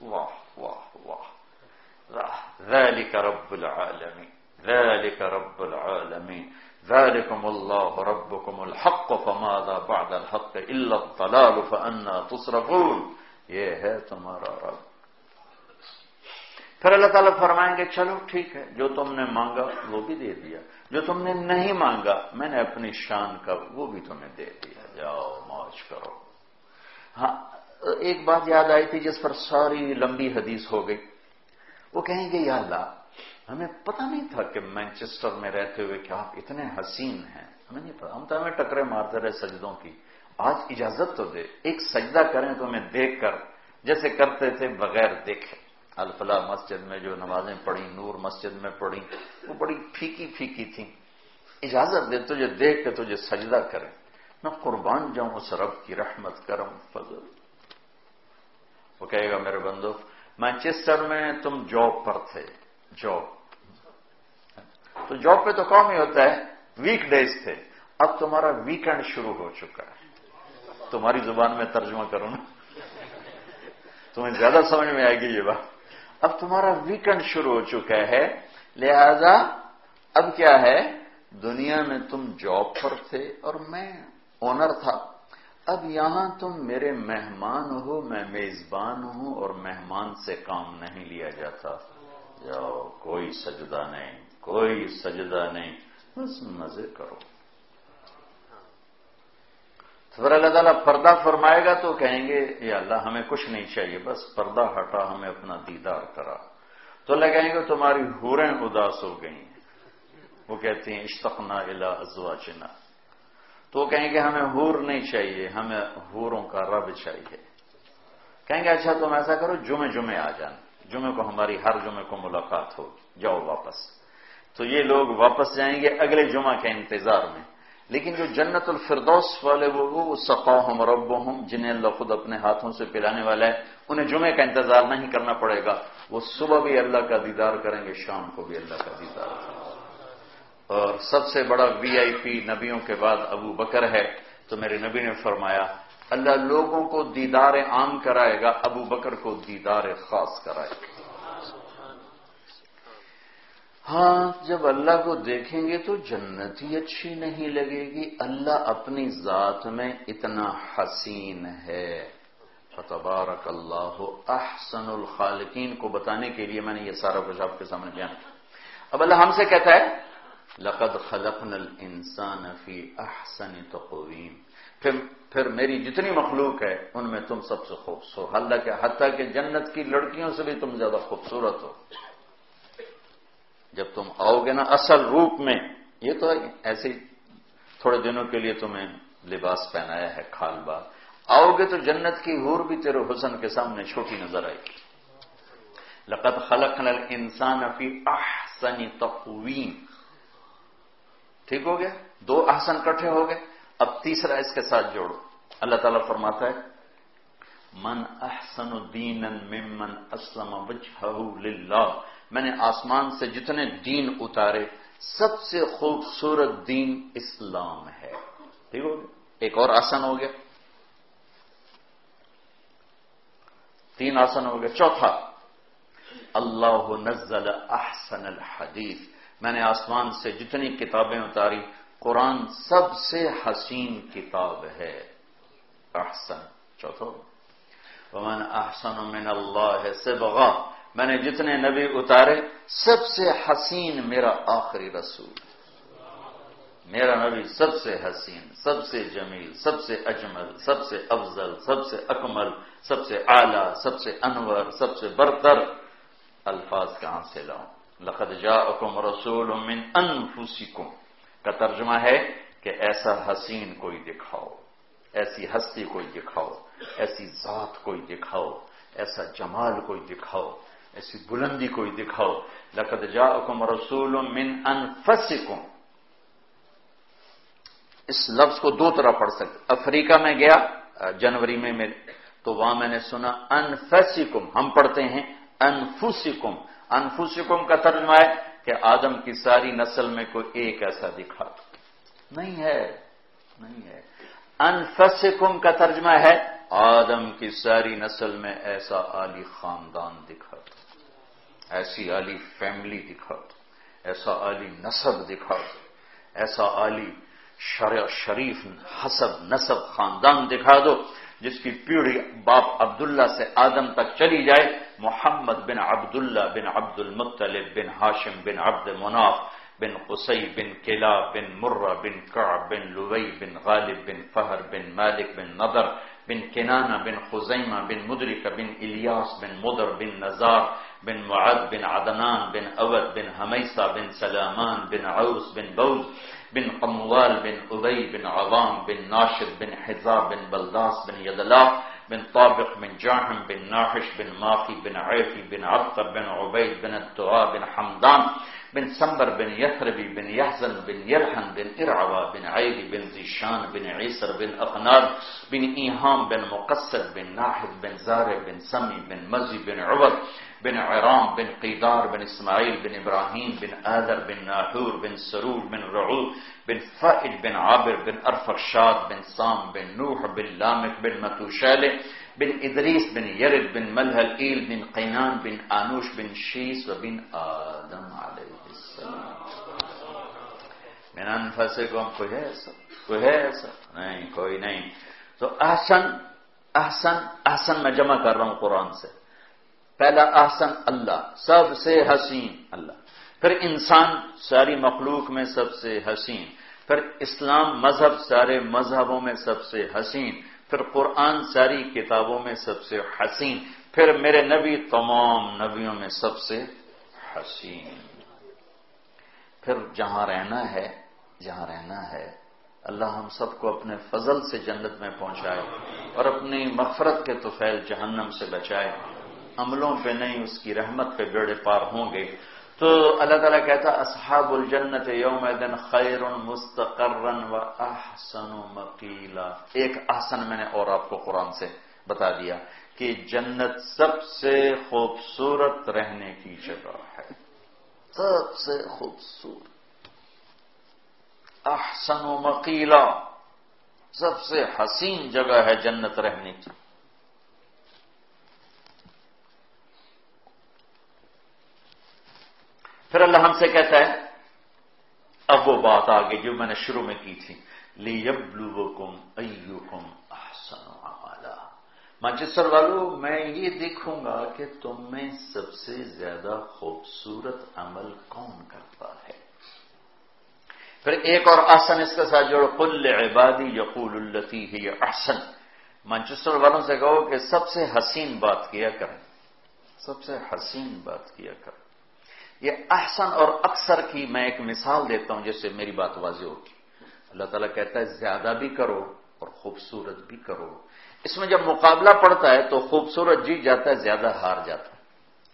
واہ واہ واہ۔ ذالک رب العالمین، ذالک رب العالمین۔ ذلكم الله ربكم الحق، فماذا بعد الحق الا الضلال فانا تصرفون۔ یہ ہے تمہارا رب۔ پھر اللہ تعالیٰ فرمائیں گے، چلو ٹھیک ہے، جو تم نے مانگا وہ بھی دے دیا۔ جو تم نے نہیں مانگا، میں نے اپنی شان کا وہ بھی تمہیں دے دیا۔ جاؤ موج کرو۔ ہاں ایک بات یاد آئی تھی جس پر ساری لمبی حدیث ہو گئی۔ وہ کہیں گے، یا اللہ، ہمیں پتہ نہیں تھا کہ مینچسٹر میں رہتے ہوئے کہ آپ اتنے حسین ہیں۔ ہمیں نہیں پتا ہم تو ہمیں ٹکرے مارتے رہے سجدوں کی۔ آج اجازت تو دے، ایک سجدہ کریں تو ہمیں دیکھ کر، جیسے کرتے تھے بغیر دیکھے۔ الفلاح مسجد میں جو نمازیں پڑھی نور مسجد میں پڑھی وہ بڑی پھیکی پھیکی تھیں۔ اجازت دے تجھے، دیکھ کے تجھے سجدہ کریں۔ میں قربان جاؤں، اس رب کی رحمت کرم، فضل۔ وہ کہے گا، میرے بندو مینچسٹر میں تم جاب پر تھے۔ جاب۔ تو جاب پہ تو کام ہی ہوتا ہے ویک ڈیز تھے۔ اب تمہارا ویکینڈ شروع ہو چکا ہے۔ تمہاری زبان میں ترجمہ کروں نا۔ تمہیں زیادہ سمجھ میں آئے گی یہ بات۔ اب تمہارا ویکینڈ شروع ہو چکا ہے۔ لہذا اب کیا ہے؟ دنیا میں تم جاب پر تھے اور میں اونر تھا۔ اب یہاں تم میرے مہمان ہو، میں میزبان ہوں اور مہمان سے کام نہیں لیا جاتا۔ جاؤ، کوئی سجدہ نہیں، کوئی سجدہ نہیں۔ بس مزے کرو۔ تو پھر اللہ تعالیٰ پردہ فرمائے گا تو کہیں گے یا اللہ، ہمیں کچھ نہیں چاہیے، بس پردہ ہٹا، ہمیں اپنا دیدار کرا. تو اللہ کہیں گے، تمہاری ہوریں اداس ہو گئی وہ کہتے ہیں، اشتقنا الا ازواجنا. تو وہ کہیں گے، ہمیں ہور نہیں چاہیے، ہمیں ہوروں کا رب چاہیے. کہیں گے اچھا تم ایسا کرو، جمعے جمعے آ جان جمعے کو ہماری ہر جمعے کو ملاقات ہو، جاؤ واپس. تو یہ لوگ واپس جائیں گے اگلے جمعہ کے انتظار میں لیکن جو جنت الفردوس والے وہ وہ سقا ہم رب ہوں جنہیں اللہ خود اپنے ہاتھوں سے پلانے والا ہے، انہیں جمعے کا انتظار نہیں کرنا پڑے گا، وہ صبح بھی اللہ کا دیدار کریں گے، شام کو بھی اللہ کا دیدار کریں گے۔ اور سب سے بڑا وی آئی پی نبیوں کے بعد ابو بکر ہے، تو میرے نبی نے فرمایا، اللہ لوگوں کو دیدار عام کرائے گا، ابو بکر کو دیدار خاص کرائے گا۔ ہاں جب اللہ کو دیکھیں گے تو جنت ہی اچھی نہیں لگے گی۔ اللہ اپنی ذات میں اتنا حسین ہے۔ فتبارک اللہ احسن الخالقین کو بتانے کے لیے میں نے یہ سارا کچھ آپ کے سامنے بیان اب اللہ ہم سے کہتا ہے، لقد خلقنا الانسان فی احسن تقویم۔ پھر پھر میری جتنی مخلوق ہے، ان میں تم سب سے خوبصورت اللہ کے حتیٰ کہ جنت کی لڑکیوں سے بھی تم زیادہ خوبصورت ہو۔ جب تم آؤ گے نا اصل روپ میں، یہ تو ایسے تھوڑے دنوں کے لیے تمہیں لباس پہنایا ہے، کھال بال آؤ گے تو جنت کی حور بھی تیرے حسن کے سامنے چھوٹی نظر آئے گی۔ لقد خلق نل انسان فی احسن تقویم۔ ٹھیک ہو گیا؟ دو احسن کٹھے ہو گئے۔ اب تیسرا اس کے ساتھ جوڑو۔ اللہ تعالیٰ فرماتا ہے، من احسن الدین ممن اسلم وجہہ للہ۔ میں نے آسمان سے جتنے دین اتارے، سب سے خوبصورت دین اسلام ہے۔ ٹھیک ہو گیا؟ ایک اور آسن ہو گیا۔ تین آسن ہو گیا۔ چوتھا، اللہ نزل احسن الحدیث۔ میں نے آسمان سے جتنی کتابیں اتاری، قرآن سب سے حسین کتاب ہے۔ احسن۔ چوتھا، ومن احسن من اللہ سے بغا میں نے جتنے نبی اتارے، سب سے حسین میرا آخری رسول۔ میرا نبی سب سے حسین، سب سے جمیل، سب سے اجمل، سب سے افضل، سب سے اکمل، سب سے اعلی، سب سے انور، سب سے برتر۔ الفاظ کہاں سے لاؤں؟ لقد جاءکم رسول من انفسکم۔ کا ترجمہ ہے کہ ایسا حسین کوئی دکھاؤ، ایسی ہستی کوئی دکھاؤ، ایسی ذات کوئی دکھاؤ، ایسا جمال کوئی دکھاؤ۔ ایسی بلندی کوئی دکھاؤ۔ لقد جاءکم رسول من انفسکم۔ اس لفظ کو دو طرح پڑھ سکتے افریقہ میں گیا، جنوری میں میرے تو وہاں میں نے سنا انفسکم، ہم پڑھتے ہیں انفسکم۔ انفسکم کا ترجمہ ہے کہ آدم کی ساری نسل میں کوئی ایک ایسا دکھا۔ نہیں ہے نہیں ہے۔ انفسکم کا ترجمہ ہے آدم کی ساری نسل میں ایسا عالی خاندان دکھا۔ ایسی عالی فیملی دکھا دو ایسا عالی نصب دکھا دو ایسا عالی شریف، حسب نصب خاندان دکھا دو، جس کی پیڑھی باپ عبداللہ سے آدم تک چلی جائے، محمد بن عبداللہ بن عبد المطلب بن ہاشم بن عبد مناف بن قسی بن کلا بن مرہ بن کعب بن لوئی بن غالب بن فہر بن مالک بن نظر بن کنانہ بن خزیمہ بن مدرک بن الیاس بن مدر بن نزار بن معد بن عدنان بن أود بن حمیسہ بن سلامان بن عوس بن بوز بن قموال بن ابئی بن عوام بن ناشد بن حزاب بن بلداس بن یدلا بن طابق بن جاہم بن ناحش بن ماقی بن عیفی بن عبقر بن عبید بن الدعا بن حمدان بن سمبر بن یثربی بن یحزن بن یرحن بن ارعوا بن عیدی بن زیشان بن عیسر بن اقناد بن ایہام بن مقصد بن ناحد بن زارع بن سمی بن مزی بن عبد بن عرام بن قیدار بن اسماعیل بن ابراہیم بن آدر بن ناحور بن سرور بن رعود بن فائد بن عابر بن ارفرشاد بن سام بن نوح بن لامک بن متوشال بن ادریس بن یرد بن ملحل ایل بن قینان بن آنوش بن شیس و بن آدم علیہ من انفسکم، کوئی ہے ایسا؟ کوئی ہے ایسا؟ نہیں، کوئی نہیں۔ تو احسن احسن احسن میں جمع کر رہا ہوں قرآن سے۔ پہلا احسن اللہ، سب سے حسین اللہ۔ پھر انسان ساری مخلوق میں سب سے حسین۔ پھر اسلام مذہب سارے مذہبوں میں سب سے حسین۔ پھر قرآن ساری کتابوں میں سب سے حسین۔ پھر میرے نبی تمام نبیوں میں سب سے حسین۔ پھر جہاں رہنا ہے، جہاں رہنا ہے۔ اللہ ہم سب کو اپنے فضل سے جنت میں پہنچائے اور اپنی مغفرت کے توفیل جہنم سے بچائے۔ عملوں پہ نہیں، اس کی رحمت پہ بیڑے پار ہوں گے۔ تو اللہ تعالیٰ کہتا اصحاب الجنت یوم دن خیر مستقرن و احسن مقیلا۔ ایک احسن میں نے اور آپ کو قرآن سے بتا دیا کہ جنت سب سے خوبصورت رہنے کی جگہ۔ ہے سب سے خوبصورت، احسن و مقیلا، سب سے حسین جگہ ہے جنت رہنے کی۔ پھر اللہ ہم سے کہتا ہے، اب وہ بات آگے جو میں نے شروع میں کی تھی لی یبلو کم ایو کم احسن مانچسٹر والو، میں یہ دیکھوں گا کہ تم میں سب سے زیادہ خوبصورت عمل کون کرتا ہے۔ پھر ایک اور آسن اس کے ساتھ جوڑ کل عبادی یقول التی ہی احسن۔ مانچسٹر والوں سے کہو کہ سب سے حسین بات کیا کریں۔ سب سے حسین بات کیا کریں۔ یہ احسن اور اکثر کی میں ایک مثال دیتا ہوں جس سے میری بات واضح ہوگی۔ اللہ تعالیٰ کہتا ہے، زیادہ بھی کرو اور خوبصورت بھی کرو۔ اس میں جب مقابلہ پڑتا ہے تو خوبصورت جیت جاتا ہے، زیادہ ہار جاتا ہے۔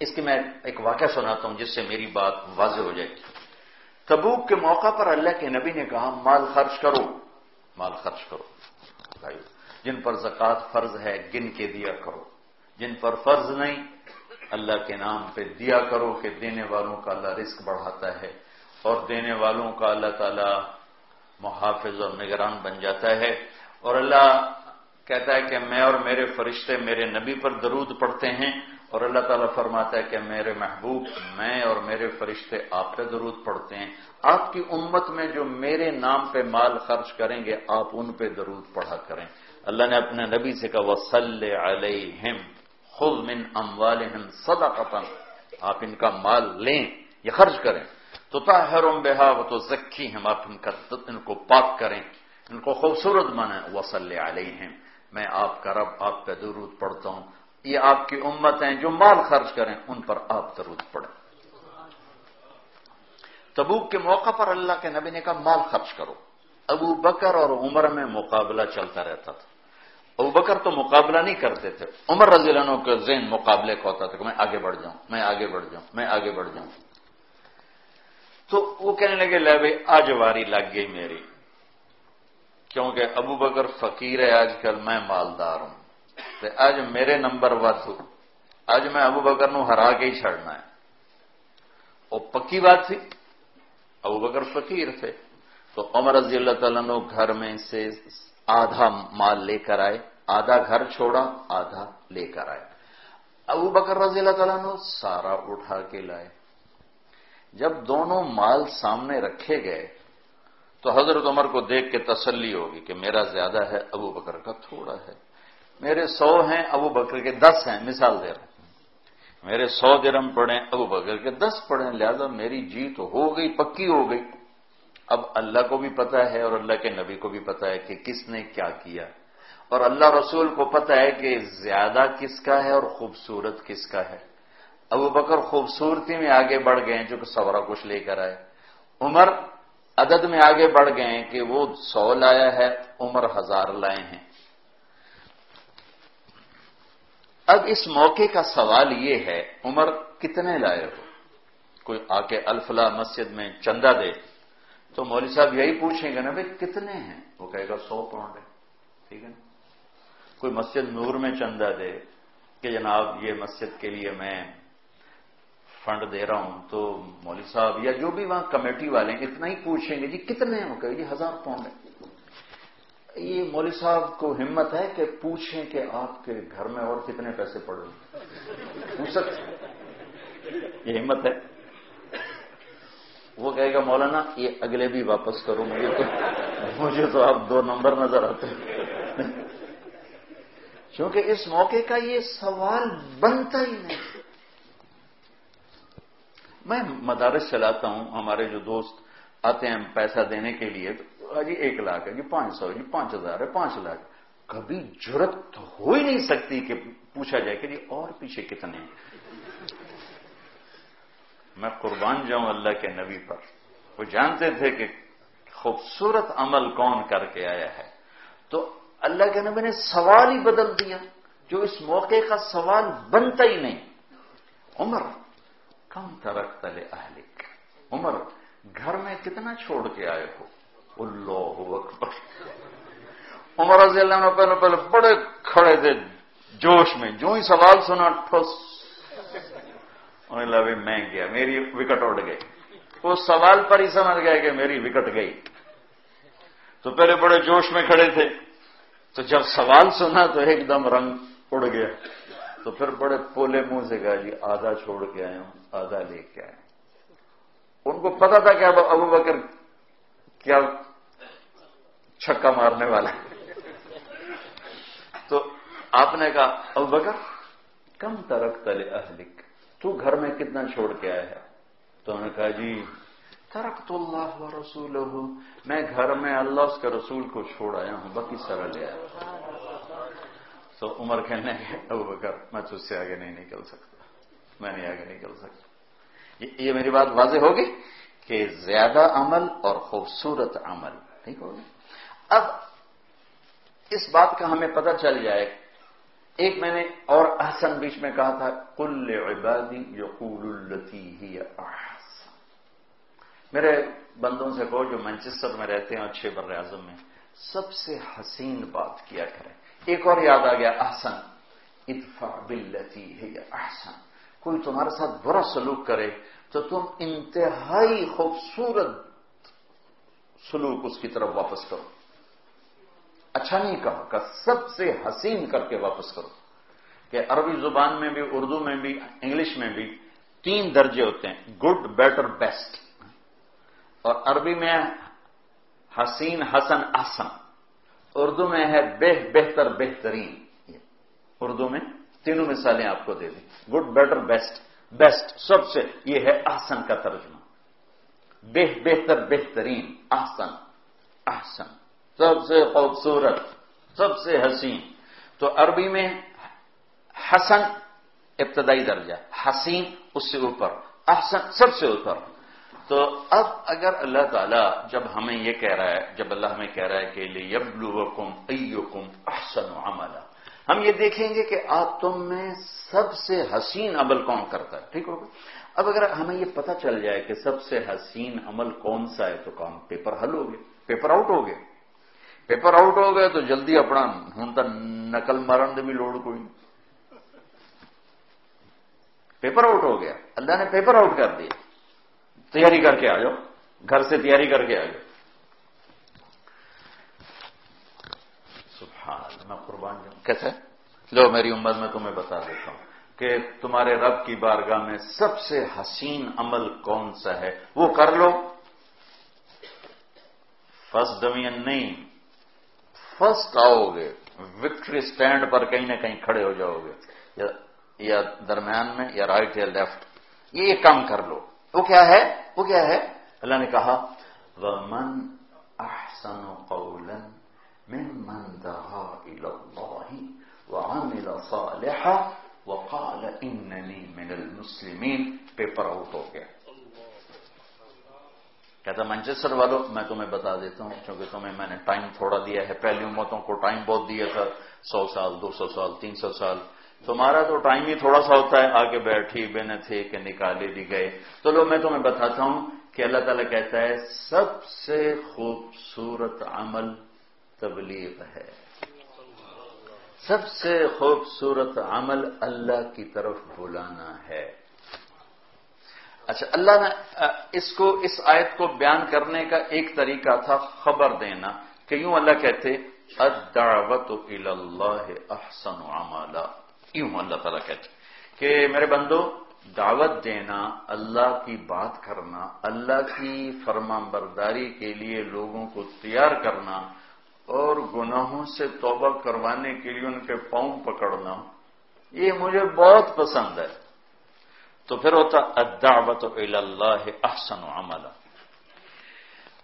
اس کی میں ایک واقعہ سناتا ہوں جس سے میری بات واضح ہو جائے گی۔ تبوک کے موقع پر اللہ کے نبی نے کہا، مال خرچ کرو۔ مال خرچ کرو۔ بھائی جن پر زکوٰۃ فرض ہے، گن کے دیا کرو۔ جن پر فرض نہیں، اللہ کے نام پہ دیا کرو کہ دینے والوں کا اللہ رزق بڑھاتا ہے۔ اور دینے والوں کا اللہ تعالی محافظ اور نگران بن جاتا ہے۔ اور اللہ کہتا ہے کہ میں اور میرے فرشتے میرے نبی پر درود پڑھتے ہیں اور اللہ تعالیٰ فرماتا ہے کہ میرے محبوب میں اور میرے فرشتے آپ پہ درود پڑھتے ہیں۔ آپ کی امت میں جو میرے نام پہ مال خرچ کریں گے آپ ان پہ درود پڑھا کریں۔ اللہ نے اپنے نبی سے کہا وسل علیہم خود من اموالہم صدقتا آپ ان کا مال لیں یا خرچ کریں۔ تو تاہرم بہا و تو ذکی ہم آپ ان, کا ان کو پاک کریں ان کو خوبصورت مانا وسل علیہم میں آپ کا رب آپ پہ درود پڑھتا ہوں۔ یہ آپ کی امت ہیں جو مال خرچ کریں، ان پر آپ درود پڑھیں۔ تبوک کے موقع پر اللہ کے نبی نے کہا، مال خرچ کرو۔ ابو بکر اور عمر میں مقابلہ چلتا رہتا تھا۔ ابو بکر تو مقابلہ نہیں کرتے تھے۔ عمر رضی اللہ عنہ کے ذہن مقابلے کا ہوتا تھا کہ میں آگے بڑھ جاؤں، میں آگے بڑھ جاؤں، میں آگے بڑھ جاؤں۔ تو وہ کہنے لگے، لے بھائی آج واری لگ گئی میری۔ کیونکہ ابو بکر فقیر ہے، آج کل میں مالدار ہوں۔ تو آج میرے نمبر ود ہوں آج میں ابو بکر نو ہرا کے ہی چھڑنا ہے۔ وہ پکی بات تھی، ابو بکر فقیر تھے۔ تو عمر رضی اللہ تعالیٰ نے گھر میں سے آدھا مال لے کر آئے، آدھا گھر چھوڑا، آدھا لے کر آئے۔ ابو بکر رضی اللہ تعالیٰ نے سارا اٹھا کے لائے۔ جب دونوں مال سامنے رکھے گئے تو حضرت عمر کو دیکھ کے تسلی ہوگی کہ میرا زیادہ ہے، ابو بکر کا تھوڑا ہے۔ میرے سو ہیں، ابو بکر کے دس ہیں، مثال دے رہے میرے سو درم پڑھیں، ابو بکر کے دس پڑھیں، لہذا میری جیت ہو گئی، پکی ہو گئی۔ اب اللہ کو بھی پتا ہے اور اللہ کے نبی کو بھی پتا ہے کہ کس نے کیا کیا۔ اور اللہ رسول کو پتا ہے کہ زیادہ کس کا ہے اور خوبصورت کس کا ہے۔ ابو بکر خوبصورتی میں آگے بڑھ گئے ہیں، جو کہ سورا کچھ لے کر آئے۔ عمر عدد میں آگے بڑھ گئے ہیں کہ وہ سو لایا ہے، عمر ہزار لائے ہیں۔ اب اس موقع کا سوال یہ ہے، عمر کتنے لائے ہو؟ کوئی آ کے الفلا مسجد میں چندہ دے۔ تو مولوی صاحب یہی پوچھیں گے نا بھائی کتنے ہیں؟ وہ کہے گا سو پاؤنڈ ہے ٹھیک ہے نا؟ کوئی مسجد نور میں چندہ دے کہ جناب یہ مسجد کے لیے میں فنڈ دے رہا ہوں تو مولوی صاحب یا جو بھی وہاں کمیٹی والے ہیں، اتنا ہی پوچھیں گے جی کتنے ہیں؟ وہ کہے جی ہزار پاؤنڈ ہے۔ یہ مولوی صاحب کو ہمت ہے کہ پوچھیں کہ آپ کے گھر میں اور کتنے پیسے پڑے پوچھ سکتے یہ ہمت ہے۔ وہ کہے گا، مولانا، یہ اگلے بھی واپس کرو، مجھے تو مجھے تو آپ دو نمبر نظر آتے کیونکہ اس موقع کا یہ سوال بنتا ہی نہیں۔ میں مدارس چلاتا ہوں، ہمارے جو دوست آتے ہیں پیسہ دینے کے لیے، تو جی ایک لاکھ ہے جی پانچ سو جی پانچ ہزار ہے، پانچ لاکھ کبھی ضرورت ہو ہی نہیں سکتی کہ پوچھا جائے کہ جی اور پیچھے کتنے ہیں۔ میں قربان جاؤں اللہ کے نبی پر۔ وہ جانتے تھے کہ خوبصورت عمل کون کر کے آیا ہے۔ تو اللہ کے نبی نے سوال ہی بدل دیا، جو اس موقع کا سوال بنتا ہی نہیں۔ عمر کم ترک تلے اہلک۔ عمر، گھر میں کتنا چھوڑ کے آئے ہو؟ اللہ اکبر۔ عمر رضی اللہ عنہ پہلے پہلے بڑے کھڑے تھے جوش میں، جو ہی سوال سنا ٹھوس بھی میں گیا، میری وکٹ اڑ گئی۔ وہ سوال پر ہی سمجھ گیا کہ میری وکٹ گئی۔ تو پہلے بڑے جوش میں کھڑے تھے۔ تو جب سوال سنا تو ایک دم رنگ اڑ گیا۔ تو پھر بڑے پولے منہ سے کہا جی آدھا چھوڑ کے آئے ہوں۔ آدھا لے کے آئے۔ ان کو پتا تھا کہ اب ابو بکر کیا چھکا مارنے والا ہے۔ تو آپ نے کہا، ابو بکر، کم ترک تلے اہلک تو گھر میں کتنا چھوڑ کے آیا ہے تو انہوں نے کہا جی ترک تو اللہ و رسول میں گھر میں اللہ اس کے رسول کو چھوڑ آیا ہوں، باقی سارا لے آیا۔ تو عمر کہنے ابو بکر، میں تجھ سے آگے نہیں نکل سکتا، میں نہیں آگے نکل سکتا۔ یہ میری بات واضح ہوگی کہ زیادہ عمل اور خوبصورت عمل، ٹھیک ہوگی؟ اب اس بات کا ہمیں پتہ چل جائے، ایک میں نے اور احسن بیچ میں کہا تھا کل عبادی یقول التی ہی احسن۔ میرے بندوں سے کہو جو مینچسٹر میں رہتے ہیں اچھے بر اعظم میں، سب سے حسین بات کیا کریں۔ ایک اور یاد آ گیا، احسن اتفا بلتی ہے احسن۔ کوئی تمہارے ساتھ برا سلوک کرے تو تم انتہائی خوبصورت سلوک اس کی طرف واپس کرو۔ اچھا نہیں کہا کہ سب سے حسین کر کے واپس کرو۔ کہ عربی زبان میں بھی، اردو میں بھی، انگلش میں بھی تین درجے ہوتے ہیں، گڈ، بیٹر، بیسٹ۔ اور عربی میں حسین، حسن، احسن۔ اردو میں ہے بہ، بہتر، بہترین۔ اردو میں تینوں مثالیں آپ کو دے دیں۔ گڈ بیٹر بیسٹ بیسٹ سب سے یہ ہے احسن کا ترجمہ۔ بہ، بہتر، بہترین، احسن احسن۔ سب سے خوبصورت، سب سے حسین۔ تو عربی میں حسن ابتدائی درجہ، حسین اس سے اوپر، احسن سب سے اوپر۔ تو اب اگر اللہ تعالیٰ جب ہمیں یہ کہہ رہا ہے، جب اللہ ہمیں کہہ رہا ہے کہ لے یبلو ایوکم احسن عملہ ہم یہ دیکھیں گے کہ آپ تم میں سب سے حسین عمل کون کرتا ہے؟ ٹھیک ہوگا؟ اب اگر ہمیں یہ پتہ چل جائے کہ سب سے حسین عمل کون سا ہے تو کام پیپر حل ہو گئے پیپر آؤٹ ہو گئے پیپر آؤٹ ہو گئے تو جلدی اپنا ہوں تو نقل مرن بھی لوڑ کوئی پیپر آؤٹ ہو گیا۔ اللہ نے پیپر آؤٹ کر دیا۔ تیاری کر کے آ جاؤ۔ گھر سے تیاری کر کے آ جاؤ سبحان میں قربان جاؤں کیسے لو میری امت میں تمہیں بتا دیتا ہوں کہ تمہارے رب کی بارگاہ میں سب سے حسین عمل کون سا ہے؟ وہ کر لو۔ فرسٹ ڈویژن نہیں فرسٹ آؤ گے وکٹری سٹینڈ پر کہیں نہ کہیں کھڑے ہو جاؤ گے یا درمیان میں، یا رائٹ یا لیفٹ یہ کام کر لو۔ وہ کیا ہے؟ وہ کیا ہے؟ اللہ نے کہا، ومن احسن قولا ممن دعا الى الله وعمل صالحا وقال انني من المسلمین پیپر آؤٹ ہو گیا۔ کہتا مانچسٹر والوں میں تمہیں بتا دیتا ہوں، کیونکہ تمہیں میں نے ٹائم تھوڑا دیا ہے۔ پہلی امتوں کو ٹائم بہت دیا تھا، سو سال، دو سو سال، تین سو سال۔ تمہارا تو ٹائم ہی تھوڑا سا ہوتا ہے۔ آگے بیٹھی، بے تھے کہ نکالے بھی گئے۔ تو لو، میں تمہیں بتاتا ہوں کہ اللہ تعالیٰ کہتا ہے، سب سے خوبصورت عمل تبلیغ ہے۔ سب سے خوبصورت عمل اللہ کی طرف بلانا ہے۔ اچھا اللہ نے اس کو، اس آیت کو بیان کرنے کا ایک طریقہ تھا، خبر دینا، کہ یوں اللہ کہتے الدعوت اللہ احسن عمالا یوں اللہ تعالیٰ کہتے، کہ میرے بندو، دعوت دینا، اللہ کی بات کرنا، اللہ کی فرما برداری کے لیے لوگوں کو تیار کرنا اور گناہوں سے توبہ کروانے کے لیے ان کے پاؤں پکڑنا، یہ مجھے بہت پسند ہے۔ تو پھر ہوتا الدعوت اللہ احسن عمل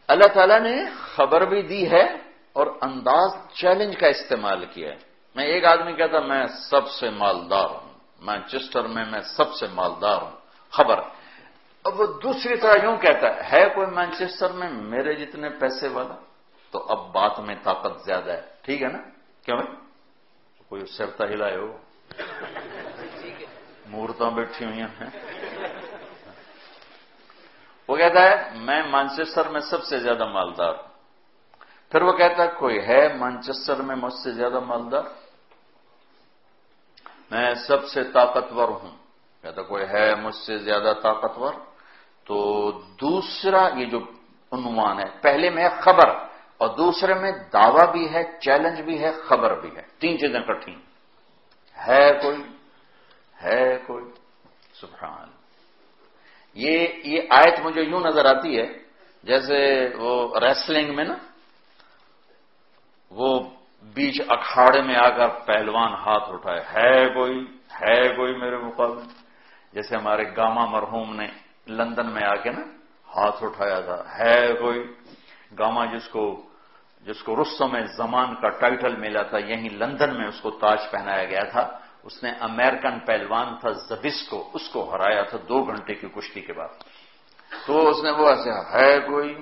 اللہ تعالیٰ نے خبر بھی دی ہے اور انداز چیلنج کا استعمال کیا ہے۔ میں ایک آدمی کہتا، میں سب سے مالدار ہوں۔ مانچسٹر میں میں سب سے مالدار ہوں۔ خبر۔ اب وہ دوسری طرح یوں کہتا، ہے کوئی مانچسٹر میں میرے جتنے پیسے والا؟ تو اب بات میں طاقت زیادہ ہے۔ ٹھیک ہے نا؟ کیوں بھائی؟ کوئی سرتا ہلائے ہو؟ مورتوں بیٹھی ہوئی ہیں۔ وہ کہتا ہے، میں مانچسٹر میں سب سے زیادہ مالدار۔ پھر وہ کہتا ہے، کوئی ہے مانچسٹر میں مجھ سے زیادہ مالدار؟ میں سب سے طاقتور ہوں۔ کہتا کوئی ہے مجھ سے زیادہ طاقتور؟ تو دوسرا یہ جو عنوان ہے، پہلے میں خبر۔ اور دوسرے میں دعویٰ بھی ہے چیلنج بھی ہے، خبر بھی ہے۔ تین چیزیں کٹھی ہے کوئی ہے کوئی۔ سبحان۔ یہ یہ آیت مجھے یوں نظر آتی ہے، جیسے وہ ریسلنگ میں نا، وہ بیچ اکھاڑے میں آ کر پہلوان ہاتھ اٹھائے، ہے کوئی ہے کوئی میرے مقابلے۔ جیسے ہمارے گاما مرحوم نے لندن میں آ کے نا، ہاتھ اٹھایا تھا، ہے کوئی۔ گاما جس کو جس کو رستوں میں زمان کا ٹائٹل ملا تھا یہیں لندن میں اس کو تاج پہنایا گیا تھا۔ اس نے امریکن پہلوان تھا زبس کو اس کو ہرایا تھا دو گھنٹے کی کشتی کے بعد۔ تو اس نے وہ ایسے، ہے کوئی؟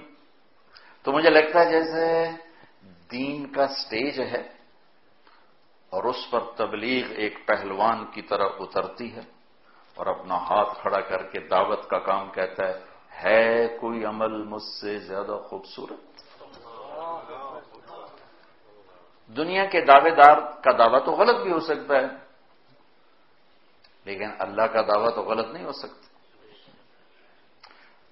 تو مجھے لگتا ہے جیسے دین کا سٹیج ہے اور اس پر تبلیغ ایک پہلوان کی طرح اترتی ہے اور اپنا ہاتھ کھڑا کر کے دعوت کا کام کہتا ہے ہے کوئی عمل مجھ سے زیادہ خوبصورت؟ دنیا کے دعوے دار کا دعویٰ تو غلط بھی ہو سکتا ہے۔ لیکن اللہ کا دعویٰ تو غلط نہیں ہو سکتا۔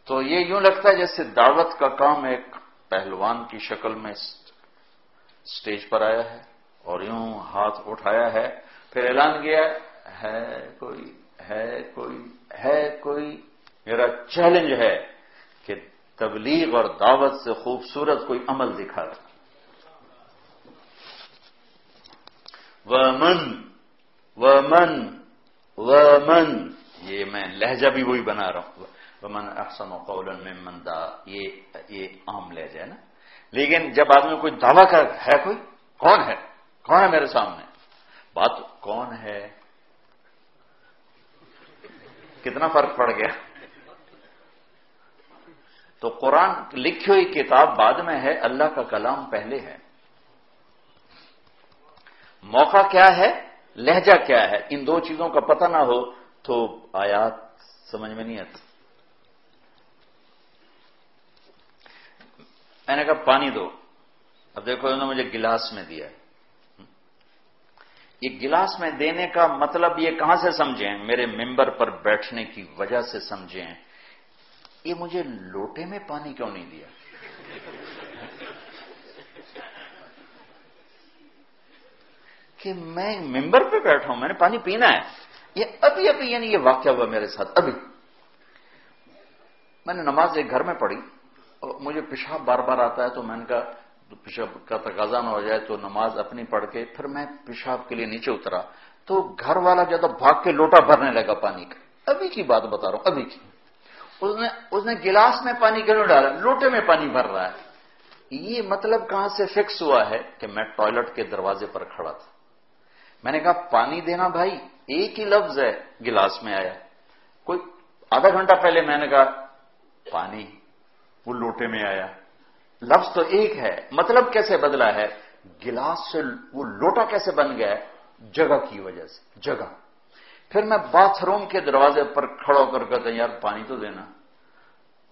تو یہ یوں لگتا ہے جیسے دعوت کا کام ایک پہلوان کی شکل میں اسٹیج پر آیا ہے اور یوں ہاتھ اٹھایا ہے، پھر اعلان کیا ہے کوئی ہے کوئی ہے کوئی۔ میرا چیلنج ہے کہ تبلیغ اور دعوت سے خوبصورت کوئی عمل دکھا رہا ومن ومن ومن۔ یہ میں لہجہ بھی وہی بنا رہا ہوں۔ ومن احسن و قول میں مندا یہ عام لہجہ ہے نا۔ لیکن جب آدمی کوئی دعویٰ کر، ہے کوئی؟ کون ہے؟ کون ہے میرے سامنے؟ بات کون ہے؟ کتنا فرق پڑ گیا۔ تو قرآن لکھی ہوئی کتاب بعد میں ہے، اللہ کا کلام پہلے ہے۔ موقع کیا ہے؟ لہجہ کیا ہے؟ ان دو چیزوں کا پتہ نہ ہو تو آیات سمجھ میں نہیں آتی۔ میں نے کہا پانی دو۔ اب دیکھو، انہوں نے مجھے گلاس میں دیا یہ گلاس میں دینے کا مطلب یہ کہاں سے سمجھیں؟ میرے ممبر پر بیٹھنے کی وجہ سے سمجھیں۔ یہ مجھے لوٹے میں پانی کیوں نہیں دیا؟ کہ میں ممبر پہ بیٹھا ہوں، میں نے پانی پینا ہے۔ یہ ابھی ابھی یعنی یہ واقعہ ہوا میرے ساتھ، ابھی۔ میں نے نماز ایک گھر میں پڑھی، اور مجھے پیشاب بار بار آتا ہے، تو میں نے کہا پیشاب کا تقاضا نہ ہو جائے، تو نماز اپنی پڑھ کے پھر میں پیشاب کے لیے نیچے اترا۔ تو گھر والا جب بھاگ کے لوٹا بھرنے لگا پانی کا۔ ابھی کی بات بتا رہا ہوں، ابھی کی۔ اس نے اس نے گلاس میں پانی کیوں ڈالا؟ لوٹے میں پانی بھر رہا ہے۔ یہ مطلب کہاں سے فکس ہوا ہے کہ میں ٹوائلٹ کے دروازے پر کھڑا تھا؟ میں نے کہا، پانی دینا بھائی، ایک ہی لفظ ہے. گلاس میں آیا. کوئی آدھا گھنٹہ پہلے میں نے کہا، پانی. وہ لوٹے میں آیا. لفظ تو ایک ہے مطلب کیسے بدلا ہے؟ گلاس سے وہ لوٹا کیسے بن گیا ہے؟ جگہ کی وجہ سے، جگہ. پھر میں باتھ روم کے دروازے پر کھڑا کر کہتا یار، پانی تو دینا.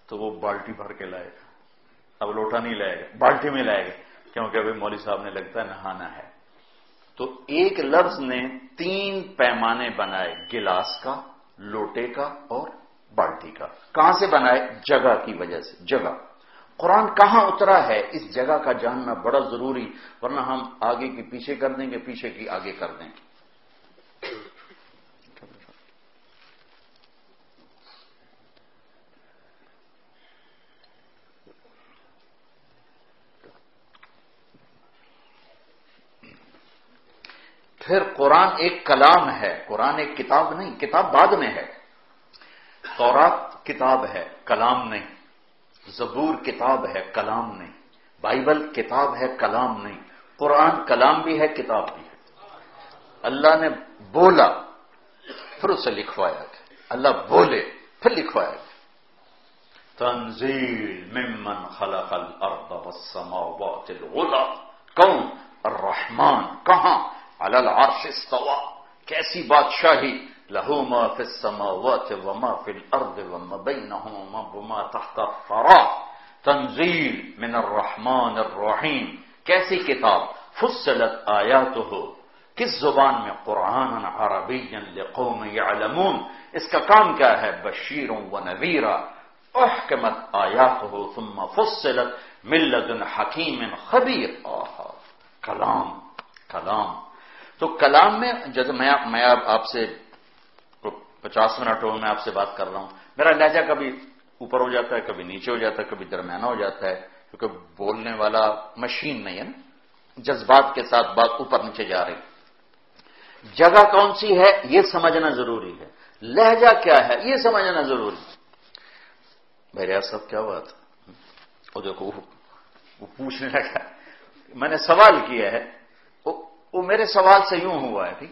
تو وہ بالٹی بھر کے لائے گا. اب لوٹا نہیں لائے گا، بالٹی میں لائے گا. کیونکہ ابھی مولوی صاحب نے لگتا ہے نہانا ہے. تو ایک لفظ نے تین پیمانے بنائے گلاس کا، لوٹے کا اور بالٹی کا۔ کہاں سے بنائے؟ جگہ کی وجہ سے۔ جگہ۔ قرآن کہاں اترا ہے؟ اس جگہ کا جاننا بڑا ضروری، ورنہ ہم آگے کی پیچھے کر دیں گے، پیچھے کی آگے کر دیں گے۔ پھر قرآن ایک کلام ہے، قرآن ایک کتاب نہیں، کتاب بعد میں ہے۔ تورات کتاب ہے، کلام نہیں۔ زبور کتاب ہے، کلام نہیں۔ بائبل کتاب ہے، کلام نہیں۔ قرآن کلام بھی ہے، کتاب بھی ہے۔ اللہ نے بولا، پھر اسے لکھوایا گیا اللہ بولے، پھر لکھوایا گیا تنزیل ممن خلق الارض والسماوات الغلا کون؟ الرحمن۔ کہاں؟ علی العرش استوا کیسی بادشاہی؟ لہو ما فی السماوات وما فی الارض وما بینہما وما تحت الثرا. تنزیل من الرحمن الرحیم. کیسی کتاب؟ فصلت آیاتہ. کس زبان میں؟ قرآن عربی لقوم یعلمون. اس کا کام کیا ہے؟ بشیر و نویرا احکمت آیاتہ ثم فصلت ملت حکیم خبیر. آہا. کلام. کلام. تو کلام میں جیسے میں آپ سے پچاس منٹ ہو میں آپ سے بات کر رہا ہوں۔ میرا لہجہ کبھی اوپر ہو جاتا ہے، کبھی نیچے ہو جاتا ہے، کبھی درمیانہ ہو جاتا ہے، کیونکہ بولنے والا مشین نہیں ہے نا۔ جذبات کے ساتھ بات اوپر نیچے جا رہی۔ جگہ کون سی ہے؟ یہ سمجھنا ضروری ہے۔ لہجہ کیا ہے؟ یہ سمجھنا ضروری۔ بھائی ریاض صاحب، کیا بات؟ وہ دیکھو، وہ پوچھنے لگا۔ میں نے سوال کیا ہے۔ وہ میرے سوال سے یوں ہوا ہے، ٹھیک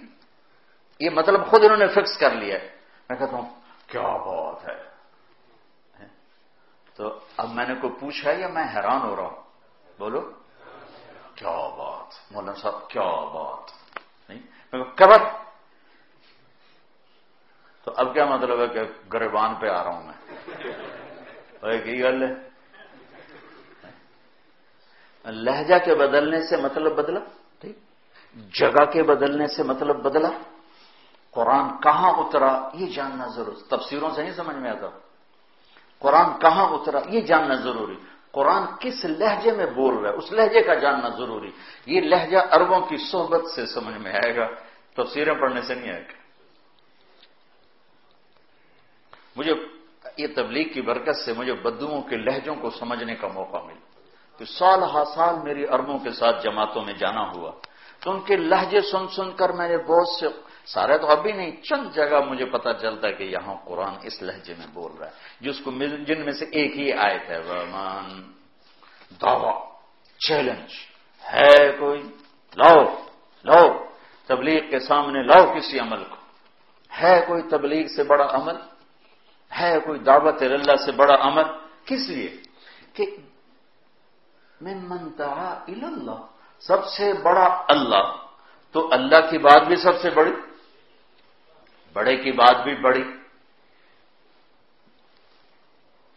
یہ مطلب خود انہوں نے فکس کر لیا ہے۔ میں کہتا ہوں، کیا بات ہے؟ تو اب میں نے کوئی پوچھا یا میں حیران ہو رہا ہوں؟ بولو۔ کیا بات؟ مولانا صاحب، کیا بات؟ نہیں؟ کبر تو اب کیا مطلب ہے کہ گریبان پہ آ رہا ہوں میں؟ کی گل ہے۔ لہجہ کے بدلنے سے مطلب بدلا، ٹھیک؟ جگہ کے بدلنے سے مطلب بدلا۔ قرآن کہاں اترا یہ جاننا ضروری۔ تفسیروں سے نہیں سمجھ میں آتا۔ قرآن کہاں اترا یہ جاننا ضروری۔ قرآن کس لہجے میں بول رہا ہے؟ اس لہجے کا جاننا ضروری۔ یہ لہجہ اربوں کی صحبت سے سمجھ میں آئے گا۔ تفسیریں پڑھنے سے نہیں آئے گا۔ مجھے یہ تبلیغ کی برکت سے مجھے بدوؤں کے لہجوں کو سمجھنے کا موقع ملا۔ کہ سال ہا سال میری اربوں کے ساتھ جماعتوں میں جانا ہوا۔ تو ان کے لہجے سن سن کر میں نے بہت سے سارے تو ابھی نہیں، چند جگہ مجھے پتا چلتا ہے کہ یہاں قرآن اس لہجے میں بول رہا ہے، جس کو جن میں سے ایک ہی آئے تھے دعوی، چیلنج، ہے کوئی؟ لاؤ لاؤ، تبلیغ کے سامنے لاؤ کسی عمل کو۔ ہے کوئی تبلیغ سے بڑا عمل؟ ہے کوئی دعوت اللہ سے بڑا عمل؟ کس لیے؟ کہ میں منتا اللہ۔ سب سے بڑا اللہ، تو اللہ کی بات بھی سب سے بڑی، بڑے کی بات بھی بڑی،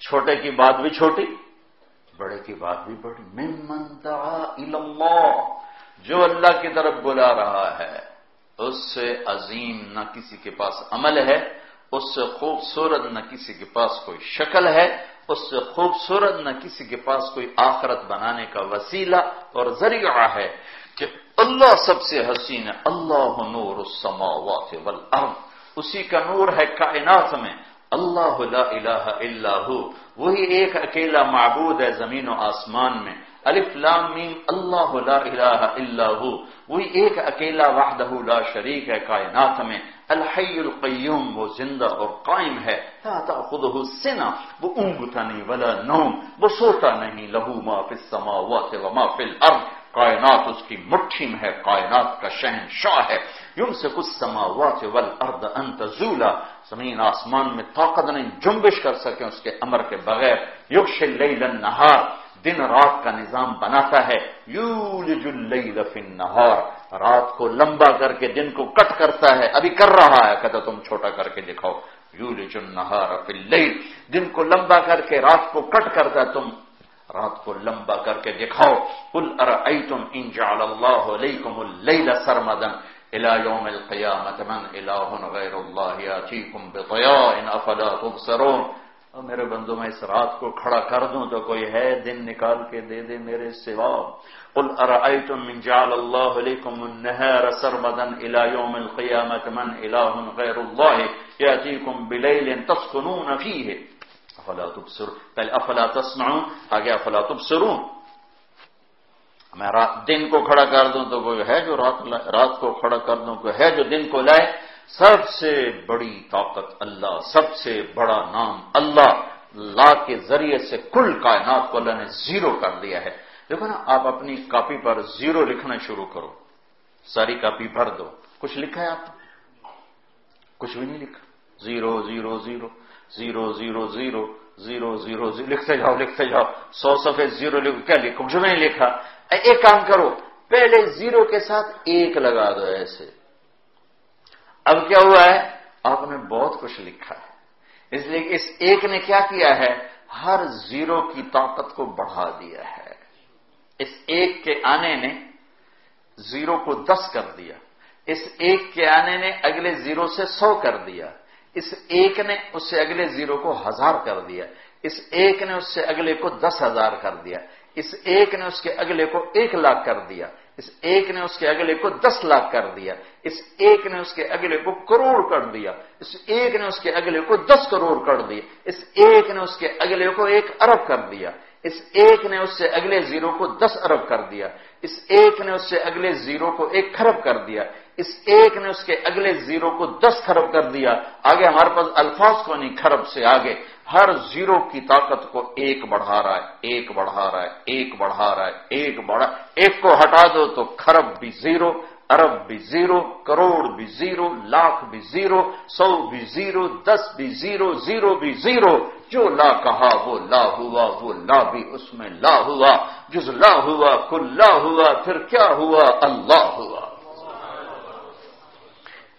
چھوٹے کی بات بھی چھوٹی، بڑے کی بات بھی بڑی۔ میں منتا جو اللہ کی طرف بلا رہا ہے، اس سے عظیم نہ کسی کے پاس عمل ہے، اس سے خوبصورت نہ کسی کے پاس کوئی شکل ہے اس سے خوبصورت نہ کسی کے پاس کوئی آخرت بنانے کا وسیلہ اور ذریعہ ہے کہ اللہ سب سے حسین ہے، اللہ نور السماوات والارض۔ اسی کا نور ہے کائنات میں۔ اللہ لا الہ الا ہو وہی ایک اکیلا معبود ہے زمین و آسمان میں۔ الف لام میم، اللہ لا الہ الا ہو وہی ایک اکیلا وحدہ لا شریک ہے کائنات میں۔ الحی القیوم، وہ زندہ اور قائم ہے۔ خود سنا وہ اونگتا نہیں، ولا نوم، وہ سوتا نہیں، لہو ما فی السماوات و ما فی الارض۔ کائنات اس کی مٹھی میں ہے، کائنات کا شہنشاہ ہے۔ یوں سے کچھ سماوات والارض انت زولا زمین آسمان میں طاقت نہیں، جنبش کر سکے اس کے امر کے بغیر۔ یکش اللیل النہار۔ دن رات کا نظام بناتا ہے۔ یولج اللیل فی النہار۔ رات کو لمبا کر کے دن کو کٹ کرتا ہے۔ ابھی کر رہا ہے، کہتا تم چھوٹا کر کے دکھاؤ۔ یولج النہار فی اللیل۔ دن کو لمبا کر کے رات کو کٹ کرتا ہے تم۔ رات کو لمبا کر کے دکھاؤ۔ کل ارأیتم ان جعل اللہ علیکم اللیل سرمدن الى یوم القیامت، من الہ غیر اللہ یاتیکم بضیاء افلا تبصرون۔ اور میرے بندو میں اس رات کو کھڑا کر دوں تو کوئی ہے دن نکال کے دے دے میرے سوا۔ قل ارأیتم من جعل اللہ علیکم النہار سرمدا الى یوم القیامت من الہ غیر اللہ یاتیکم بلیل تسکنون فیہ۔ افلا تبصر پہلے افلا تسمعون، آگے افلا تبصرون۔ میں رات دن کو کھڑا کر دوں تو کوئی ہے جو رات رات کو کھڑا کر دوں، کوئی ہے جو دن کو لائے۔ سب سے بڑی طاقت اللہ، سب سے بڑا نام اللہ لا کے ذریعے سے کل کائنات کو اللہ نے زیرو کر دیا ہے۔ دیکھو نا، آپ اپنی کاپی پر زیرو لکھنا شروع کرو۔ ساری کاپی بھر دو۔ کچھ لکھا ہے آپ؟ کچھ بھی نہیں لکھا۔ Zero zero zero. Zero zero zero. Zero zero zero. لکھتے جاؤ لکھتے جاؤ۔ سو سفے زیرو لکھو کیا لکھو؟ کچھ نہیں لکھا۔ ایک کام کرو، پہلے زیرو کے ساتھ ایک لگا دو ایسے۔ اب کیا ہوا ہے؟ آپ نے بہت کچھ لکھا ہے۔ اس لیے اس ایک نے کیا کیا ہے؟ ہر زیرو کی طاقت کو بڑھا دیا ہے۔ اس ایک کے آنے نے زیرو کو دس کر دیا۔ اس ایک کے آنے نے اگلے زیرو سے سو کر دیا۔ اس ایک نے اس سے اگلے زیرو کو ہزار کر دیا۔ اس ایک نے اس سے اگلے کو دس ہزار کر دیا۔ اس ایک نے اس کے اگلے کو ایک لاکھ کر دیا۔ اس ایک نے اس کے اگلے کو دس لاکھ کر دیا، اس ایک نے اس کے اگلے کو کروڑ کر دیا، اس ایک نے اس کے اگلے کو دس کروڑ کر دیا، اس ایک نے اس کے اگلے کو ایک ارب کر دیا، اس ایک نے اس سے اگلے زیرو کو دس ارب کر دیا، اس ایک نے اس سے اگلے زیرو کو ایک خرب کر دیا اس ایک نے اس کے اگلے زیرو کو دس خرب کر دیا۔ آگے ہمارے پاس الفاظ کو نہیں خرب سے آگے۔ ہر زیرو کی طاقت کو ایک بڑھا رہا ہے، ایک بڑھا رہا ہے، ایک بڑھا رہا ہے، ایک بڑھا ایک کو ہٹا دو تو خرب بھی زیرو، ارب بھی زیرو، کروڑ بھی زیرو، لاکھ بھی زیرو، سو بھی زیرو، دس بھی زیرو زیرو بھی زیرو۔ جو لا کہا وہ لا ہوا، وہ لا بھی اس میں لا ہوا۔ جس لا ہوا، کل لا ہوا، پھر کیا ہوا؟ اللہ ہوا۔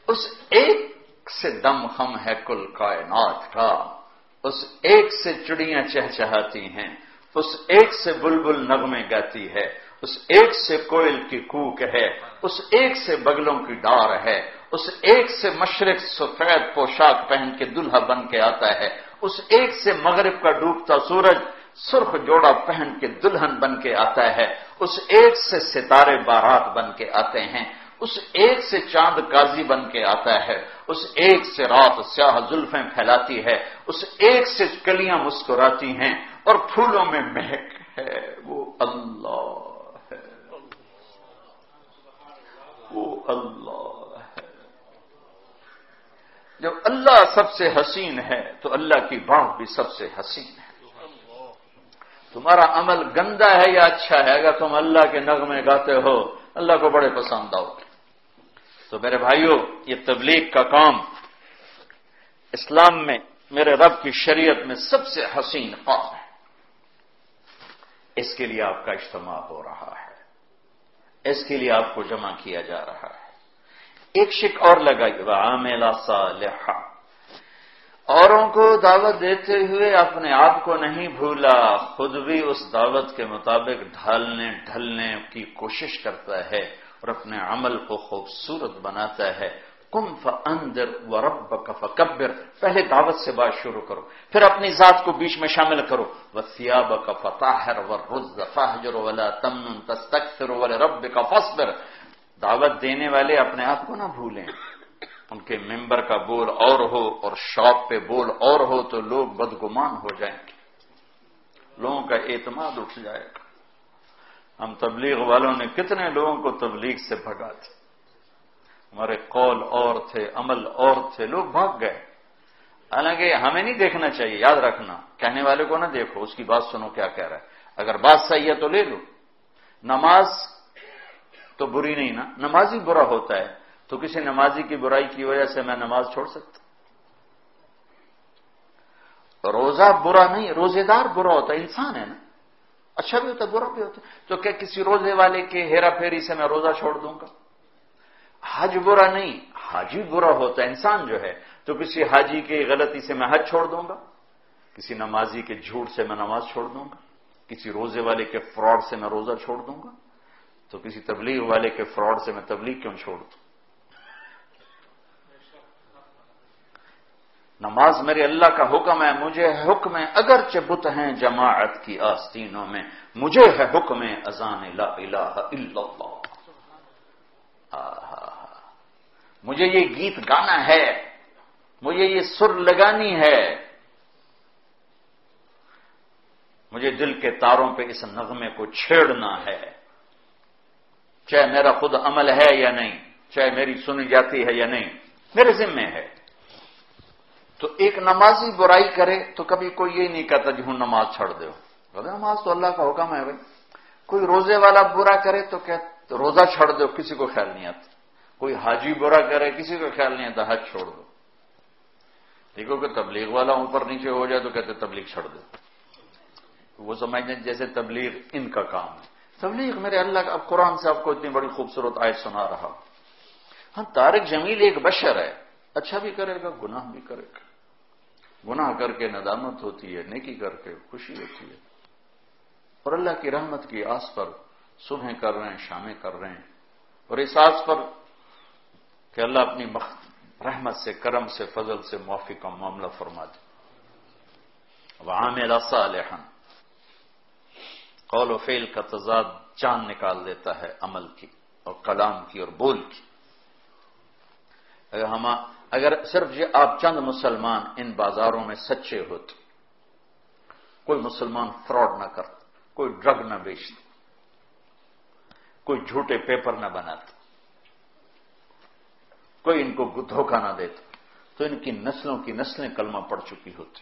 اس ایک سے دم خم ہے کل کائنات کا، اس ایک سے چڑیاں چہچہاتی ہیں، اس ایک سے بلبل نغمے گاتی ہے، اس ایک سے کوئل کی کوک ہے، اس ایک سے بگلوں کی ڈار ہے، اس ایک سے مشرق سفید پوشاک پہن کے دلہا بن کے آتا ہے، اس ایک سے مغرب کا ڈوبتا سورج سرخ جوڑا پہن کے دلہن بن کے آتا ہے، اس ایک سے ستارے بارات بن کے آتے ہیں اس ایک سے چاند قاضی بن کے آتا ہے، اس ایک سے رات سیاہ زلفیں پھیلاتی ہے، اس ایک سے کلیاں مسکراتی ہیں اور پھولوں میں مہک ہے، وہ اللہ ہے۔ وہ اللہ ہے۔ جب اللہ سب سے حسین ہے، تو اللہ کی بات بھی سب سے حسین ہے۔ تمہارا عمل گندا ہے یا اچھا ہے؟ اگر تم اللہ کے نغمے گاتے ہو، اللہ کو بڑے پسند آؤ۔ تو میرے بھائیوں یہ تبلیغ کا کام اسلام میں میرے رب کی شریعت میں سب سے حسین کام ہے۔ اس کے لیے آپ کا اجتماع ہو رہا ہے۔ اس کے لیے آپ کو جمع کیا جا رہا ہے۔ ایک شک اور لگائی عاملہ صالحہ اوروں کو دعوت دیتے ہوئے اپنے آپ کو نہیں بھولا، خود بھی اس دعوت کے مطابق ڈھالنے، ڈھلنے کی کوشش کرتا ہے۔ اور اپنے عمل کو خوبصورت بناتا ہے۔ کم فندر و رب فکبر۔ پہلے دعوت سے بات شروع کرو، پھر اپنی ذات کو بیچ میں شامل کرو۔ و سیاب کا فاہجر ولا تمن تستکثر ولا فصبر دعوت دینے والے اپنے آپ کو نہ بھولیں۔ ان کے ممبر کا بول اور ہو اور شاپ پہ بول اور ہو تو لوگ بدگمان ہو جائیں گے۔ لوگوں کا اعتماد اٹھ جائے گا۔ ہم تبلیغ والوں نے کتنے لوگوں کو تبلیغ سے بھگا تھے ہمارے قول اور تھے، عمل اور تھے، لوگ بھاگ گئے۔ حالانکہ ہمیں نہیں دیکھنا چاہیے، یاد رکھنا۔ کہنے والے کو نہ دیکھو، اس کی بات سنو کیا کہہ رہا ہے۔ اگر بات صحیح ہے تو لے لو۔ نماز تو بری نہیں نا؟ نماز ہی برا ہوتا ہے۔ تو کسی نمازی کی برائی کی وجہ سے میں نماز چھوڑ سکتا روزہ برا نہیں، روزے دار برا ہوتا ہے، انسان ہے نا۔ اچھا بھی ہوتا ہے، برا بھی ہوتا ہے۔ تو کیا کسی روزے والے کے ہیرا پھیری سے میں روزہ چھوڑ دوں گا؟ حج برا نہیں حاجی برا ہوتا ہے۔ انسان جو ہے، تو کسی حاجی کی غلطی سے میں حج چھوڑ دوں گا؟ کسی نمازی کے جھوٹ سے میں نماز چھوڑ دوں گا؟ کسی روزے والے کے فراڈ سے میں روزہ چھوڑ دوں گا؟ تو کسی تبلیغ والے کے فراڈ سے میں تبلیغ کیوں چھوڑ دوں؟ نماز میرے اللہ کا حکم ہے، مجھے حکم ہے اگر چبت ہیں جماعت کی آستینوں میں، مجھے ہے حکم ازان لا الہ الا اللہ۔ مجھے یہ گیت گانا ہے، مجھے یہ سر لگانی ہے۔ مجھے دل کے تاروں پہ اس نغمے کو چھیڑنا ہے۔ چاہے میرا خود عمل ہے یا نہیں، چاہے میری سنی جاتی ہے یا نہیں، میرے ذمے ہے۔ تو ایک نمازی برائی کرے تو کبھی کوئی یہ نہیں کہتا جی ہوں نماز چھڑ دو نماز تو اللہ کا حکم ہے بھائی۔ کوئی روزے والا برا کرے تو کہ روزہ چھڑ دو کسی کو خیال نہیں آتا۔ کوئی حاجی برا کرے، کسی کو خیال نہیں آتا، حج چھوڑ دو۔ دیکھو کہ تبلیغ والا اوپر نیچے ہو جائے تو کہتے تبلیغ چھڑ دو وہ سمجھتے ہیں جیسے تبلیغ ان کا کام ہے۔ تبلیغ میرے اللہ کا، اب قرآن سے آپ کو اتنی بڑی خوبصورت آیت سنا رہا ہاں طارق جمیل ایک بشر ہے۔ اچھا بھی کرے گا، گناہ بھی کرے گا۔ گناہ کر کے ندامت ہوتی ہے، نیکی کر کے خوشی ہوتی ہے۔ اور اللہ کی رحمت کی آس پر صبح کر رہے ہیں، شامیں کر رہے ہیں۔ اور اس آس پر کہ اللہ اپنی رحمت سے، کرم سے، فضل سے معافی کا معاملہ فرما دے۔ اب عامر صالحن قول و فیل کا تضاد چاند نکال دیتا ہے عمل کی اور کلام کی اور بول کی۔ اگر ہم اگر صرف یہ آپ چند مسلمان ان بازاروں میں سچے ہوتے، کوئی مسلمان فراڈ نہ کرتا کوئی ڈرگ نہ بیچتا کوئی جھوٹے پیپر نہ بناتا کوئی ان کو دھوکہ نہ دیتا تو ان کی نسلوں کی نسلیں کلمہ پڑ چکی ہوتی۔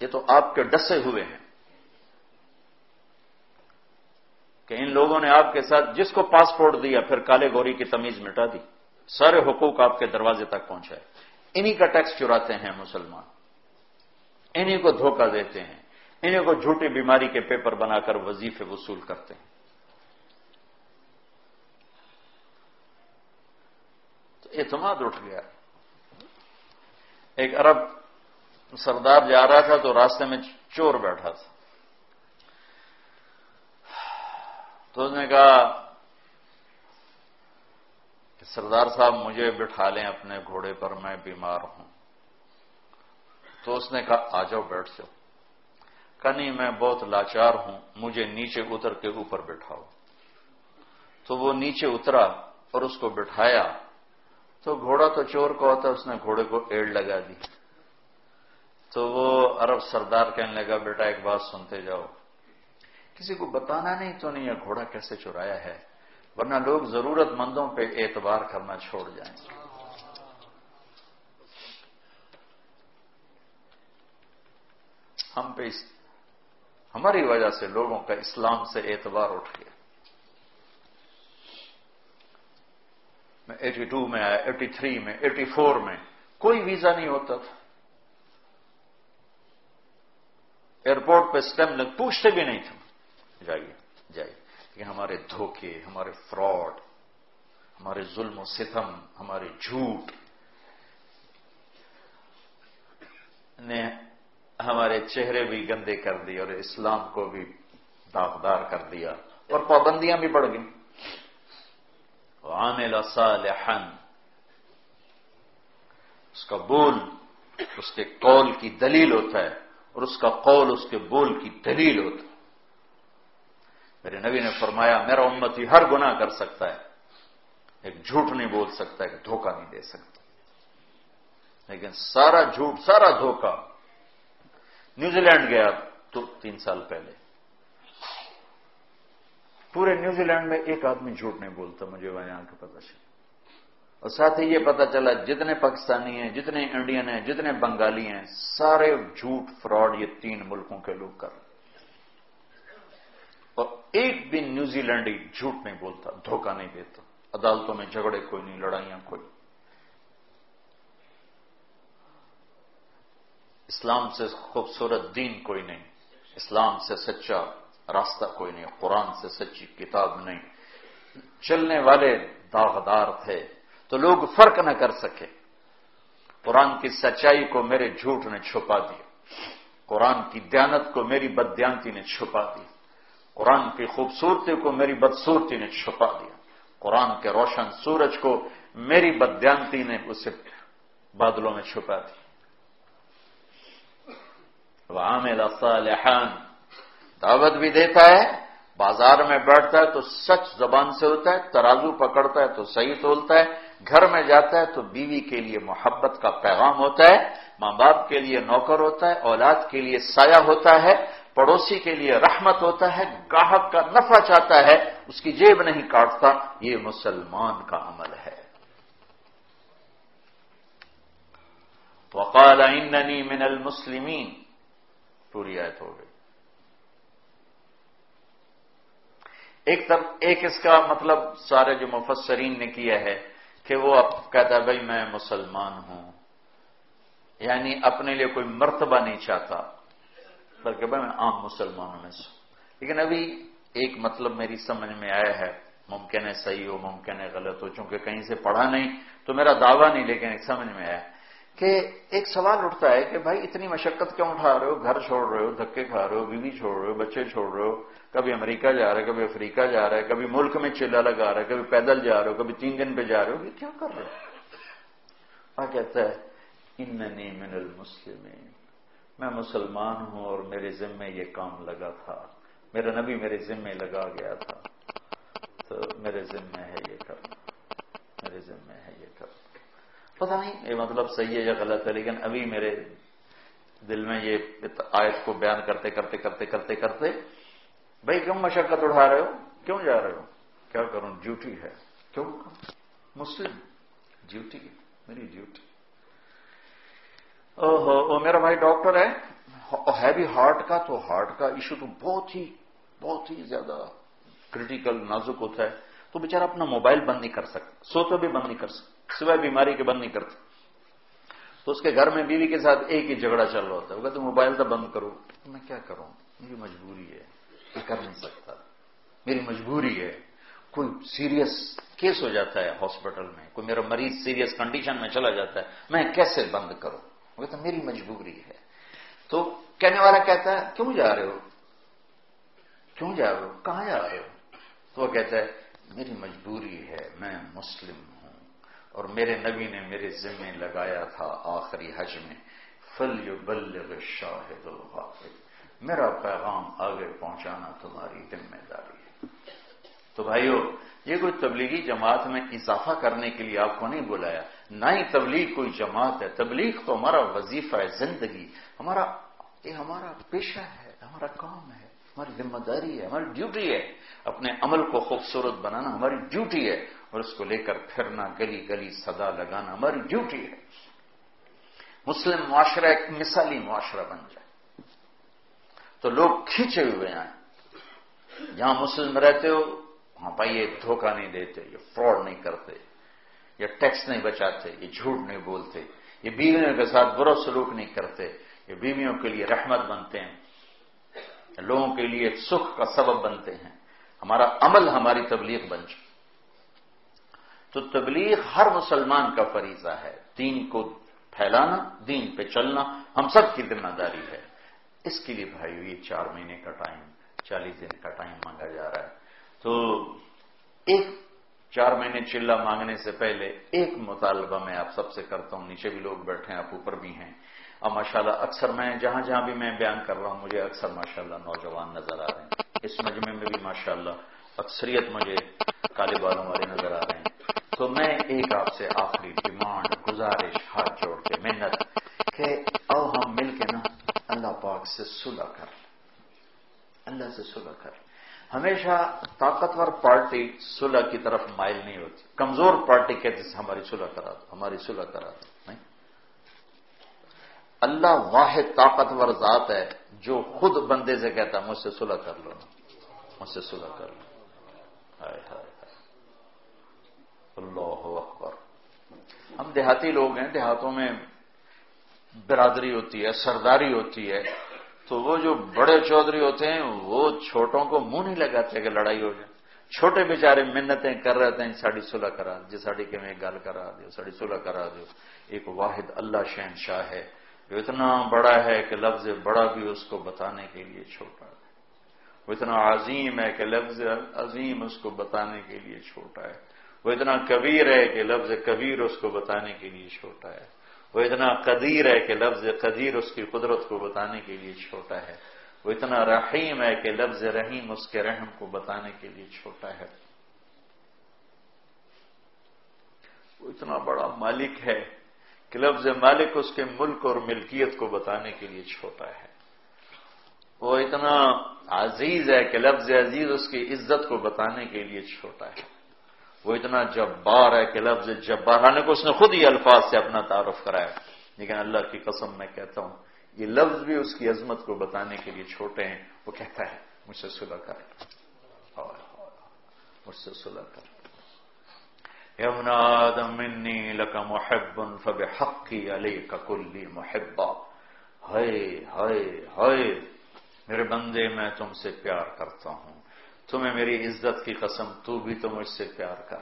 یہ تو آپ کے ڈسے ہوئے ہیں کہ ان لوگوں نے آپ کے ساتھ جس کو پاسپورٹ دیا، پھر کالے گوری کی تمیز مٹا دی۔ سارے حقوق آپ کے دروازے تک پہنچائے۔ انہی کا ٹیکس چراتے ہیں مسلمان۔ انہی کو دھوکہ دیتے ہیں۔ انہیں کو جھوٹی بیماری کے پیپر بنا کر وظیفے وصول کرتے ہیں۔ تو اعتماد اٹھ گیا۔ ایک عرب سردار جا رہا تھا تو راستے میں چور بیٹھا تھا۔ تو اس نے کہا کہ سردار صاحب مجھے بٹھا لیں اپنے گھوڑے پر، میں بیمار ہوں۔ تو اس نے کہا، آ جاؤ، بیٹھ جاؤ۔ کنی میں بہت لاچار ہوں، مجھے نیچے اتر کے اوپر بٹھاؤ۔ تو وہ نیچے اترا اور اس کو بٹھایا۔ تو گھوڑا تو چور کو ہوتا، اس نے گھوڑے کو ایڑ لگا دی۔ تو وہ عرب سردار کہنے لگا، بیٹا، ایک بات سنتے جاؤ۔ کسی کو بتانا نہیں تو نہیں، یہ گھوڑا کیسے چرایا ہے؟ ورنہ لوگ ضرورت مندوں پہ اعتبار کرنا چھوڑ جائیں۔ ہم پہ ہماری وجہ سے لوگوں کا اسلام سے اعتبار اٹھ گیا۔ میں ایٹی ٹو میں آیا، ایٹی تھری میں، ایٹی فور میں، کوئی ویزا نہیں ہوتا تھا۔ ایئرپورٹ پہ اسٹیم لگ پوچھتے بھی نہیں تھے۔ جائیے جائیے۔ کہ ہمارے دھوکے، ہمارے فراڈ، ہمارے ظلم و ستم، ہمارے جھوٹ نے ہمارے چہرے بھی گندے کر دیے اور اسلام کو بھی داغدار کر دیا اور پابندیاں بھی بڑھ گئیں۔ عامل صالحا۔ اس کا بول اس کے قول کی دلیل ہوتا ہے اور اس کا قول اس کے بول کی دلیل ہوتا ہے۔ میرے نبی نے فرمایا، میرا امت ہی ہر گناہ کر سکتا ہے۔ ایک جھوٹ نہیں بول سکتا، ایک دھوکہ نہیں دے سکتا۔ لیکن سارا جھوٹ، سارا دھوکہ۔ نیوزی لینڈ گیا تو تین سال پہلے۔ پورے نیوزی لینڈ میں ایک آدمی جھوٹ نہیں بولتا، مجھے وہاں یہاں کا پتا چلا۔ اور ساتھ ہی یہ پتا چلا، جتنے پاکستانی ہیں، جتنے انڈین ہیں، جتنے بنگالی ہیں، سارے جھوٹ، فراڈ یہ تین ملکوں کے لوگ کر رہے ہیں۔ اور ایک بھی نیوزی لینڈی جھوٹ نہیں بولتا، دھوکہ نہیں دیتا۔ عدالتوں میں جھگڑے کوئی نہیں، لڑائیاں کوئی۔ اسلام سے خوبصورت دین کوئی نہیں، اسلام سے سچا راستہ کوئی نہیں، قرآن سے سچی کتاب نہیں۔ چلنے والے داغدار تھے، تو لوگ فرق نہ کر سکے۔ قرآن کی سچائی کو میرے جھوٹ نے چھپا دیا۔ قرآن کی دیانت کو میری بدیانتی نے چھپا دی قرآن کی خوبصورتی کو میری بدصورتی نے چھپا دیا۔ قرآن کے روشن سورج کو میری بدیانتی نے اسے بادلوں میں چھپا دی۔ عامل صالحان دعوت بھی دیتا ہے، بازار میں بیٹھتا ہے تو سچ زبان سے ہوتا ہے، ترازو پکڑتا ہے تو صحیح تولتا ہے، گھر میں جاتا ہے تو بیوی کے لیے محبت کا پیغام ہوتا ہے، ماں باپ کے لیے نوکر ہوتا ہے، اولاد کے لیے سایہ ہوتا ہے پڑوسی کے لیے رحمت ہوتا ہے، گاہک کا نفع چاہتا ہے، اس کی جیب نہیں کاٹتا، یہ مسلمان کا عمل ہے۔ وقال اننی من المسلمین۔ پوری آیت ہو گئی۔ ایک طرف، ایک اس کا مطلب سارے جو مفسرین نے کیا ہے کہ وہ اب کہتا ہے، بھائی میں مسلمان ہوں۔ یعنی اپنے لیے کوئی مرتبہ نہیں چاہتا۔ بلکہ بھائی میں عام مسلمانوں میں سے لیکن ابھی ایک مطلب میری سمجھ میں آیا ہے، ممکن ہے صحیح ہو، ممکن ہے غلط ہو، چونکہ کہیں سے پڑھا نہیں تو میرا دعویٰ نہیں، لیکن ایک سمجھ میں آیا کہ ایک سوال اٹھتا ہے کہ بھائی اتنی مشقت کیوں اٹھا رہے ہو؟ گھر چھوڑ رہے ہو، دھکے کھا رہے ہو، بیوی چھوڑ رہے ہو، بچے چھوڑ رہے ہو، کبھی امریکہ جا رہے، کبھی افریقہ جا رہا ہے کبھی ملک میں چلا لگا رہا ہے کبھی پیدل جا رہے ہو، کبھی تین دن پہ جا رہے ہو، یہ کیا کر رہے ہو؟ کہتا ہے، اننی من المسلمین۔ میں مسلمان ہوں اور میرے ذمے یہ کام لگا تھا۔ میرا نبی میرے ذمے لگا گیا تھا۔ تو میرے ذمے ہے یہ کرنا میرے ذمے ہے یہ کرنا پتا نہیں، یہ مطلب صحیح ہے یا غلط ہے، لیکن ابھی میرے دل میں یہ آیت کو بیان کرتے کرتے کرتے کرتے کرتے، بھائی کیوں مشقت اٹھا رہے ہو؟ کیوں جا رہے ہو؟ کیا کروں؟ ڈیوٹی ہے۔ کیوں؟ مسلم۔ ڈیوٹی، میری ڈیوٹی۔ او میرا بھائی ڈاکٹر ہے۔ ہے بھی ہارٹ کا تو ہارٹ کا ایشو تو بہت ہی بہت ہی زیادہ کریٹیکل نازک ہوتا ہے۔ تو بےچارا اپنا موبائل بند نہیں کر سکتا سو تو بھی بند نہیں کر سکتا سوائے بیماری کے بند نہیں کرتا تو اس کے گھر میں بیوی کے ساتھ ایک ہی جھگڑا چل رہا ہوتا ہے۔ وہ کہتے موبائل تو بند کرو۔ میں کیا کروں؟ میری مجبوری ہے۔ یہ کر نہیں سکتا۔ میری مجبوری ہے۔ کوئی سیریس کیس ہو جاتا ہے ہاسپٹل میں، کوئی میرا مریض سیریس کنڈیشن میں چلا جاتا ہے۔ میں کیسے بند کروں؟ وہ کہتا میری مجبوری ہے۔ تو کہنے والا کہتا ہے، کیوں جا رہے ہو؟ کیوں جا رہے ہو؟ کہاں جا رہے ہو؟ تو وہ کہتا ہے، میری مجبوری ہے، میں مسلم ہوں اور میرے نبی نے میرے ذمے لگایا تھا آخری حج میں۔ فل یو بل شاہد میرا پیغام آگے پہنچانا تمہاری ذمہ داری ہے۔ تو بھائیو، یہ کوئی تبلیغی جماعت میں اضافہ کرنے کے لیے آپ کو نہیں بلایا۔ نہ ہی تبلیغ کوئی جماعت ہے۔ تبلیغ تو ہمارا وظیفہ ہے، زندگی۔ ہمارا، یہ ہمارا پیشہ ہے، ہمارا کام ہے، ہماری ذمہ داری ہے، ہماری ڈیوٹی ہے۔ اپنے عمل کو خوبصورت بنانا ہماری ڈیوٹی ہے اور اس کو لے کر پھرنا، گلی گلی صدا لگانا ہماری ڈیوٹی ہے۔ مسلم معاشرہ ایک مثالی معاشرہ بن جائے۔ تو لوگ کھینچے ہوئے ہیں۔ جہاں مسلم رہتے ہو، وہاں بھائی یہ دھوکہ نہیں دیتے، یہ فراڈ نہیں کرتے۔ یہ ٹیکس نہیں بچاتے، یہ جھوٹ نہیں بولتے، یہ بیویوں کے ساتھ برا سلوک نہیں کرتے، یہ بیویوں کے لیے رحمت بنتے ہیں، لوگوں کے لیے سکھ کا سبب بنتے ہیں۔ ہمارا عمل ہماری تبلیغ بن چکی تو تبلیغ ہر مسلمان کا فریضہ ہے۔ دین کو پھیلانا، دین پہ چلنا ہم سب کی ذمہ داری ہے۔ اس کے لیے بھائی یہ چار مہینے کا ٹائم، چالیس دن کا ٹائم مانگا جا رہا ہے۔ تو ایک چار مہینے چلا مانگنے سے پہلے ایک مطالبہ میں آپ سب سے کرتا ہوں، نیچے بھی لوگ بیٹھے ہیں، آپ اوپر بھی ہیں۔ اب ماشاءاللہ اکثر میں جہاں جہاں بھی میں بیان کر رہا ہوں، مجھے اکثر ماشاءاللہ نوجوان نظر آ رہے ہیں۔ اس مجمع میں بھی ماشاءاللہ اکثریت مجھے کالے بالوں والے نظر آ رہے ہیں۔ تو میں ایک آپ سے آخری ڈیمانڈ، گزارش، ہاتھ جوڑ کے، محنت کہ او ہم مل کے نا اللہ پاک سے صلح کر۔ اللہ سے صلح کر۔ ہمیشہ طاقتور پارٹی صلح کی طرف مائل نہیں ہوتی۔ کمزور پارٹی کہتے ہیں، ہماری صلح کرا دو، ہماری صلح کرا دو۔ نہیں۔ اللہ واحد طاقتور ذات ہے جو خود بندے سے کہتا مجھ سے صلح کر لو۔ مجھ سے صلح کر لو۔ ہائے ہائے۔ اللہ اکبر۔ ہم دیہاتی لوگ ہیں، دیہاتوں میں برادری ہوتی ہے، سرداری ہوتی ہے۔ تو وہ جو بڑے چودھری ہوتے ہیں، وہ چھوٹوں کو منہ نہیں لگاتے کہ لڑائی ہو جائے۔ چھوٹے بیچارے منتیں کر رہے ہیں ساڑی صلح کرا جی ساڑی کے میں گل کرا دو ساڑی صلح کرا دو ایک واحد اللہ شہنشاہ ہے۔ جو اتنا بڑا ہے کہ لفظ بڑا بھی اس کو بتانے کے لیے چھوٹا ہے۔ وہ اتنا عظیم ہے کہ لفظ عظیم اس کو بتانے کے لیے چھوٹا ہے۔ وہ اتنا کبیر ہے کہ لفظ کبیر اس کو بتانے کے لیے چھوٹا ہے۔ وہ اتنا قدیر ہے کہ لفظ قدیر اس کی قدرت کو بتانے کے لیے چھوٹا ہے۔ وہ اتنا رحیم ہے کہ لفظ رحیم اس کے رحم کو بتانے کے لیے چھوٹا ہے۔ وہ اتنا بڑا مالک ہے کہ لفظ مالک اس کے ملک اور ملکیت کو بتانے کے لیے چھوٹا ہے۔ وہ اتنا عزیز ہے کہ لفظ عزیز اس کی عزت کو بتانے کے لیے چھوٹا ہے۔ وہ اتنا جبار ہے کہ لفظ جبار کو اس نے خود ہی الفاظ سے اپنا تعارف کرایا۔ لیکن اللہ کی قسم میں کہتا ہوں، یہ لفظ بھی اس کی عظمت کو بتانے کے لیے چھوٹے ہیں۔ وہ کہتا ہے، مجھ سے سلا کر۔ مجھ سے سلا کر۔ منی لکا محب فب حقی علی کا کلی محبا ہائے ہائے ہائے، میرے بندے، میں تم سے پیار کرتا ہوں۔ تمہیں میری عزت کی قسم، تو بھی تو مجھ سے پیار کر۔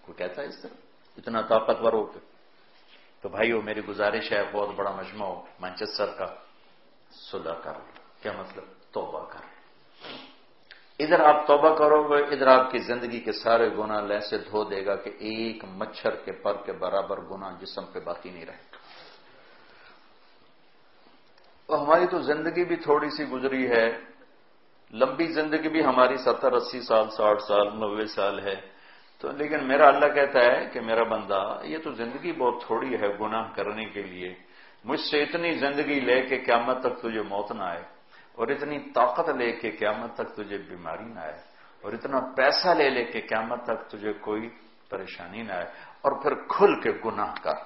کوئی کہتا ہے اس طرح؟ اتنا طاقتور ہو کے۔ تو بھائی وہ میری گزارش ہے، بہت بڑا مجمع ہو۔ مانچسٹر کا صلح کر۔ کیا مطلب؟ توبہ کر۔ ادھر آپ توبہ کرو گے، ادھر آپ کی زندگی کے سارے گنا لیسے دھو دے گا کہ ایک مچھر کے پر کے برابر گنا جسم پہ باقی نہیں رہے۔ گا ہماری تو زندگی بھی تھوڑی سی گزری ہے۔ لمبی زندگی بھی ہماری ستر، اسی سال، ساٹھ سال، نوے سال ہے۔ تو لیکن میرا اللہ کہتا ہے کہ میرا بندہ، یہ تو زندگی بہت تھوڑی ہے گناہ کرنے کے لیے۔ مجھ سے اتنی زندگی لے کے قیامت تک تجھے موت نہ آئے، اور اتنی طاقت لے کے قیامت تک تجھے بیماری نہ آئے، اور اتنا پیسہ لے لے کے قیامت تک تجھے کوئی پریشانی نہ آئے، اور پھر کھل کے گناہ کر۔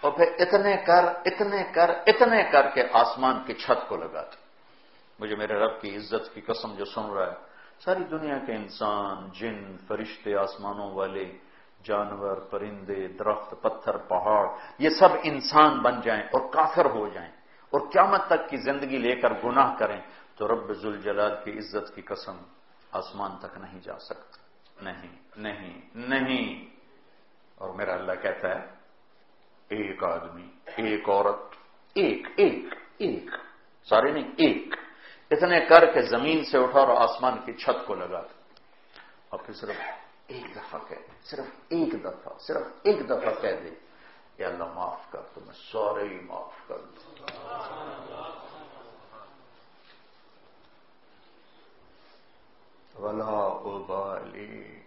اور پھر اتنے کر اتنے کر اتنے کر کے آسمان کی چھت کو لگا دے۔ مجھے میرے رب کی عزت کی قسم جو سن رہا ہے۔ ساری دنیا کے انسان، جن، فرشتے، آسمانوں والے، جانور، پرندے، درخت، پتھر، پہاڑ، یہ سب انسان بن جائیں اور کافر ہو جائیں اور قیامت تک کی زندگی لے کر گناہ کریں، تو رب ذوالجلال کی عزت کی قسم آسمان تک نہیں جا سکتا۔ نہیں نہیں نہیں۔ اور میرا اللہ کہتا ہے، ایک آدمی، ایک عورت، ایک ایک ایک۔ سارے نہیں، ایک۔ اتنے کر کے زمین سے اٹھا اور آسمان کی چھت کو لگا اور پھر صرف ایک دفعہ کہہ دے صرف ایک دفعہ، صرف ایک دفعہ کہہ دے یا اللہ معاف کر تو، میں سورے ہی معاف کر دوں۔ ولا ابالی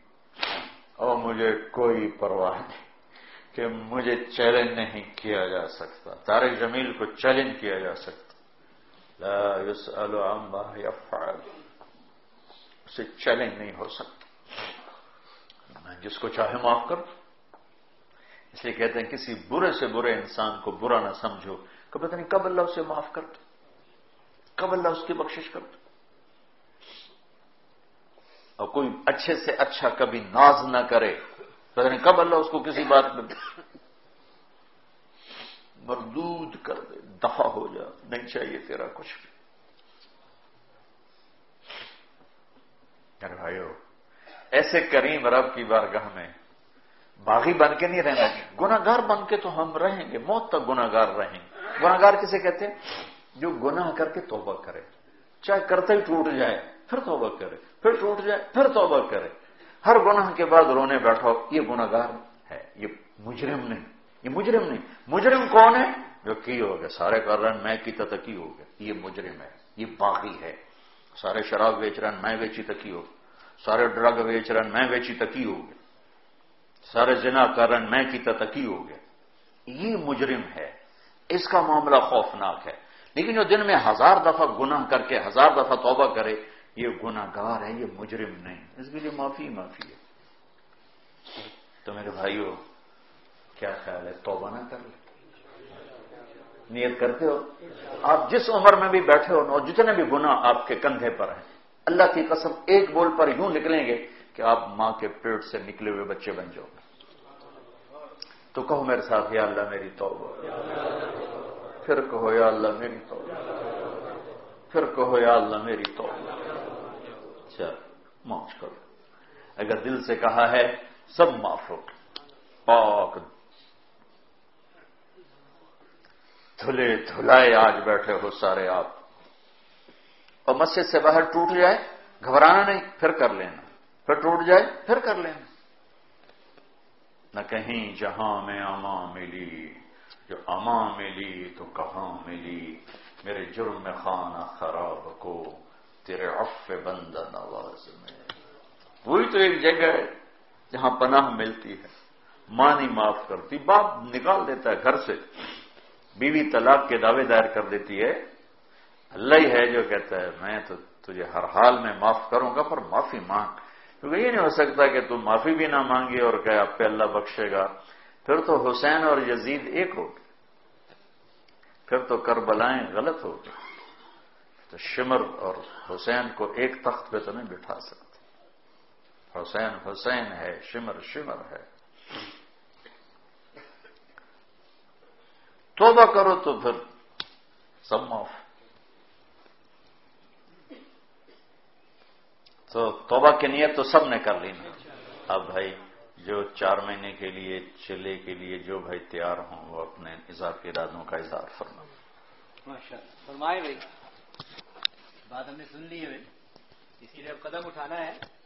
اور مجھے کوئی پرواہ نہیں کہ مجھے چیلنج نہیں کیا جا سکتا۔ تارک جمیل کو چیلنج کیا جا سکتا۔ لا يسأل عما يفعل. اسے چیلنج نہیں ہو سکتا. جس کو چاہے معاف کر اس لیے کہتے ہیں کسی برے سے برے انسان کو برا نہ سمجھو. کہ پتہ نہیں کب اللہ اسے معاف کر دو کب اللہ اس کی بخشش کر دو اور کوئی اچھے سے اچھا کبھی ناز نہ کرے. پتہ نہیں کب اللہ اس کو کسی بات میں مردود کر دے. دفاع ہو جا نہیں چاہیے تیرا کچھ بھی۔ بھائیو ایسے کریم رب کی بارگاہ میں باغی بن کے نہیں رہنا گناگار بن کے تو ہم رہیں گے موت تک گناگار رہیں۔ گے گناگار کسے کہتے ہیں؟ جو گناہ کر کے توبہ کرے۔ چاہے کرتے ہی ٹوٹ جائے پھر توبہ کرے۔ پھر ٹوٹ جائے پھر توبہ کرے۔ ہر گناہ کے بعد رونے بیٹھو یہ گناگار ہے یہ مجرم نہیں یہ مجرم نہیں۔ مجرم کون ہے؟ جو کی ہو گیا، سارے کر رہے ہیں، میں کی تکی ہو گیا۔ یہ مجرم ہے، یہ باغی ہے۔ سارے شراب بیچ رہے ہیں، میں بیچی تکی ہو سارے ڈرگ بیچ رہے ہیں، میں بیچی تکی ہو گیا۔ سارے جنا کرن میں کی تکی ہو گیا۔ یہ مجرم ہے۔ اس کا معاملہ خوفناک ہے۔ لیکن جو دن میں ہزار دفعہ گناہ کر کے، ہزار دفعہ توبہ کرے، یہ گناہ گار ہے، یہ مجرم نہیں۔ اس کے لیے معافی معافی ہے۔ تو میرے بھائیو، کیا خیال ہے؟ توبہ نہ کر لے۔ نیت کرتے ہو؟ آپ جس عمر میں بھی بیٹھے ہو جتنے بھی گناہ آپ کے کندھے پر ہیں، اللہ کی قسم ایک بول پر یوں نکلیں گے کہ آپ ماں کے پیٹ سے نکلے ہوئے بچے بن جاؤ تو کہو میرے ساتھ، یا اللہ میری توبہ۔ پھر کہو، یا اللہ میری توبہ۔ پھر کہو، یا اللہ میری توبہ۔ اچھا، چل موج کرو۔ اگر دل سے کہا ہے، سب معاف ہو پاک دھلے دھلائے آج بیٹھے ہو سارے آپ۔ اور مسجد سے باہر ٹوٹ جائے، گھبرانا نہیں، پھر کر لینا۔ پھر ٹوٹ جائے، پھر کر لینا۔ نہ کہیں جہاں میں اما ملی، جو اما ملی تو کہاں ملی۔ میرے جرم خانہ خراب کو تیرے عف بند نواز میں۔ وہی تو ایک جگہ ہے جہاں پناہ ملتی ہے ماں نہیں معاف کرتی، باپ نکال دیتا ہے گھر سے۔ بیوی طلاق کے دعوے دائر کر دیتی ہے، اللہ ہی ہے جو کہتا ہے، میں تو تجھے ہر حال میں معاف کروں گا، پر معافی مانگ۔ کیونکہ یہ نہیں ہو سکتا کہ تم معافی بھی نہ مانگی اور کہ آپ پہ اللہ بخشے گا۔ پھر تو حسین اور یزید ایک ہو پھر تو کربلائیں غلط ہو گئی تو شمر اور حسین کو ایک تخت پہ تو نہیں بٹھا سکتے۔ حسین حسین ہے، شمر شمر ہے۔ توبہ کرو تو پھر سب معاف۔ تو توبہ کی نیت تو سب نے کر لی اب بھائی جو چار مہینے کے لیے، چلے کے لیے جو بھائی تیار ہوں، وہ اپنے اضافی ارادوں کا اظہار فرما فرمائے بھائی، بات ہم نے سن لی ہے بھائی۔ اس کے لیے اب قدم اٹھانا ہے۔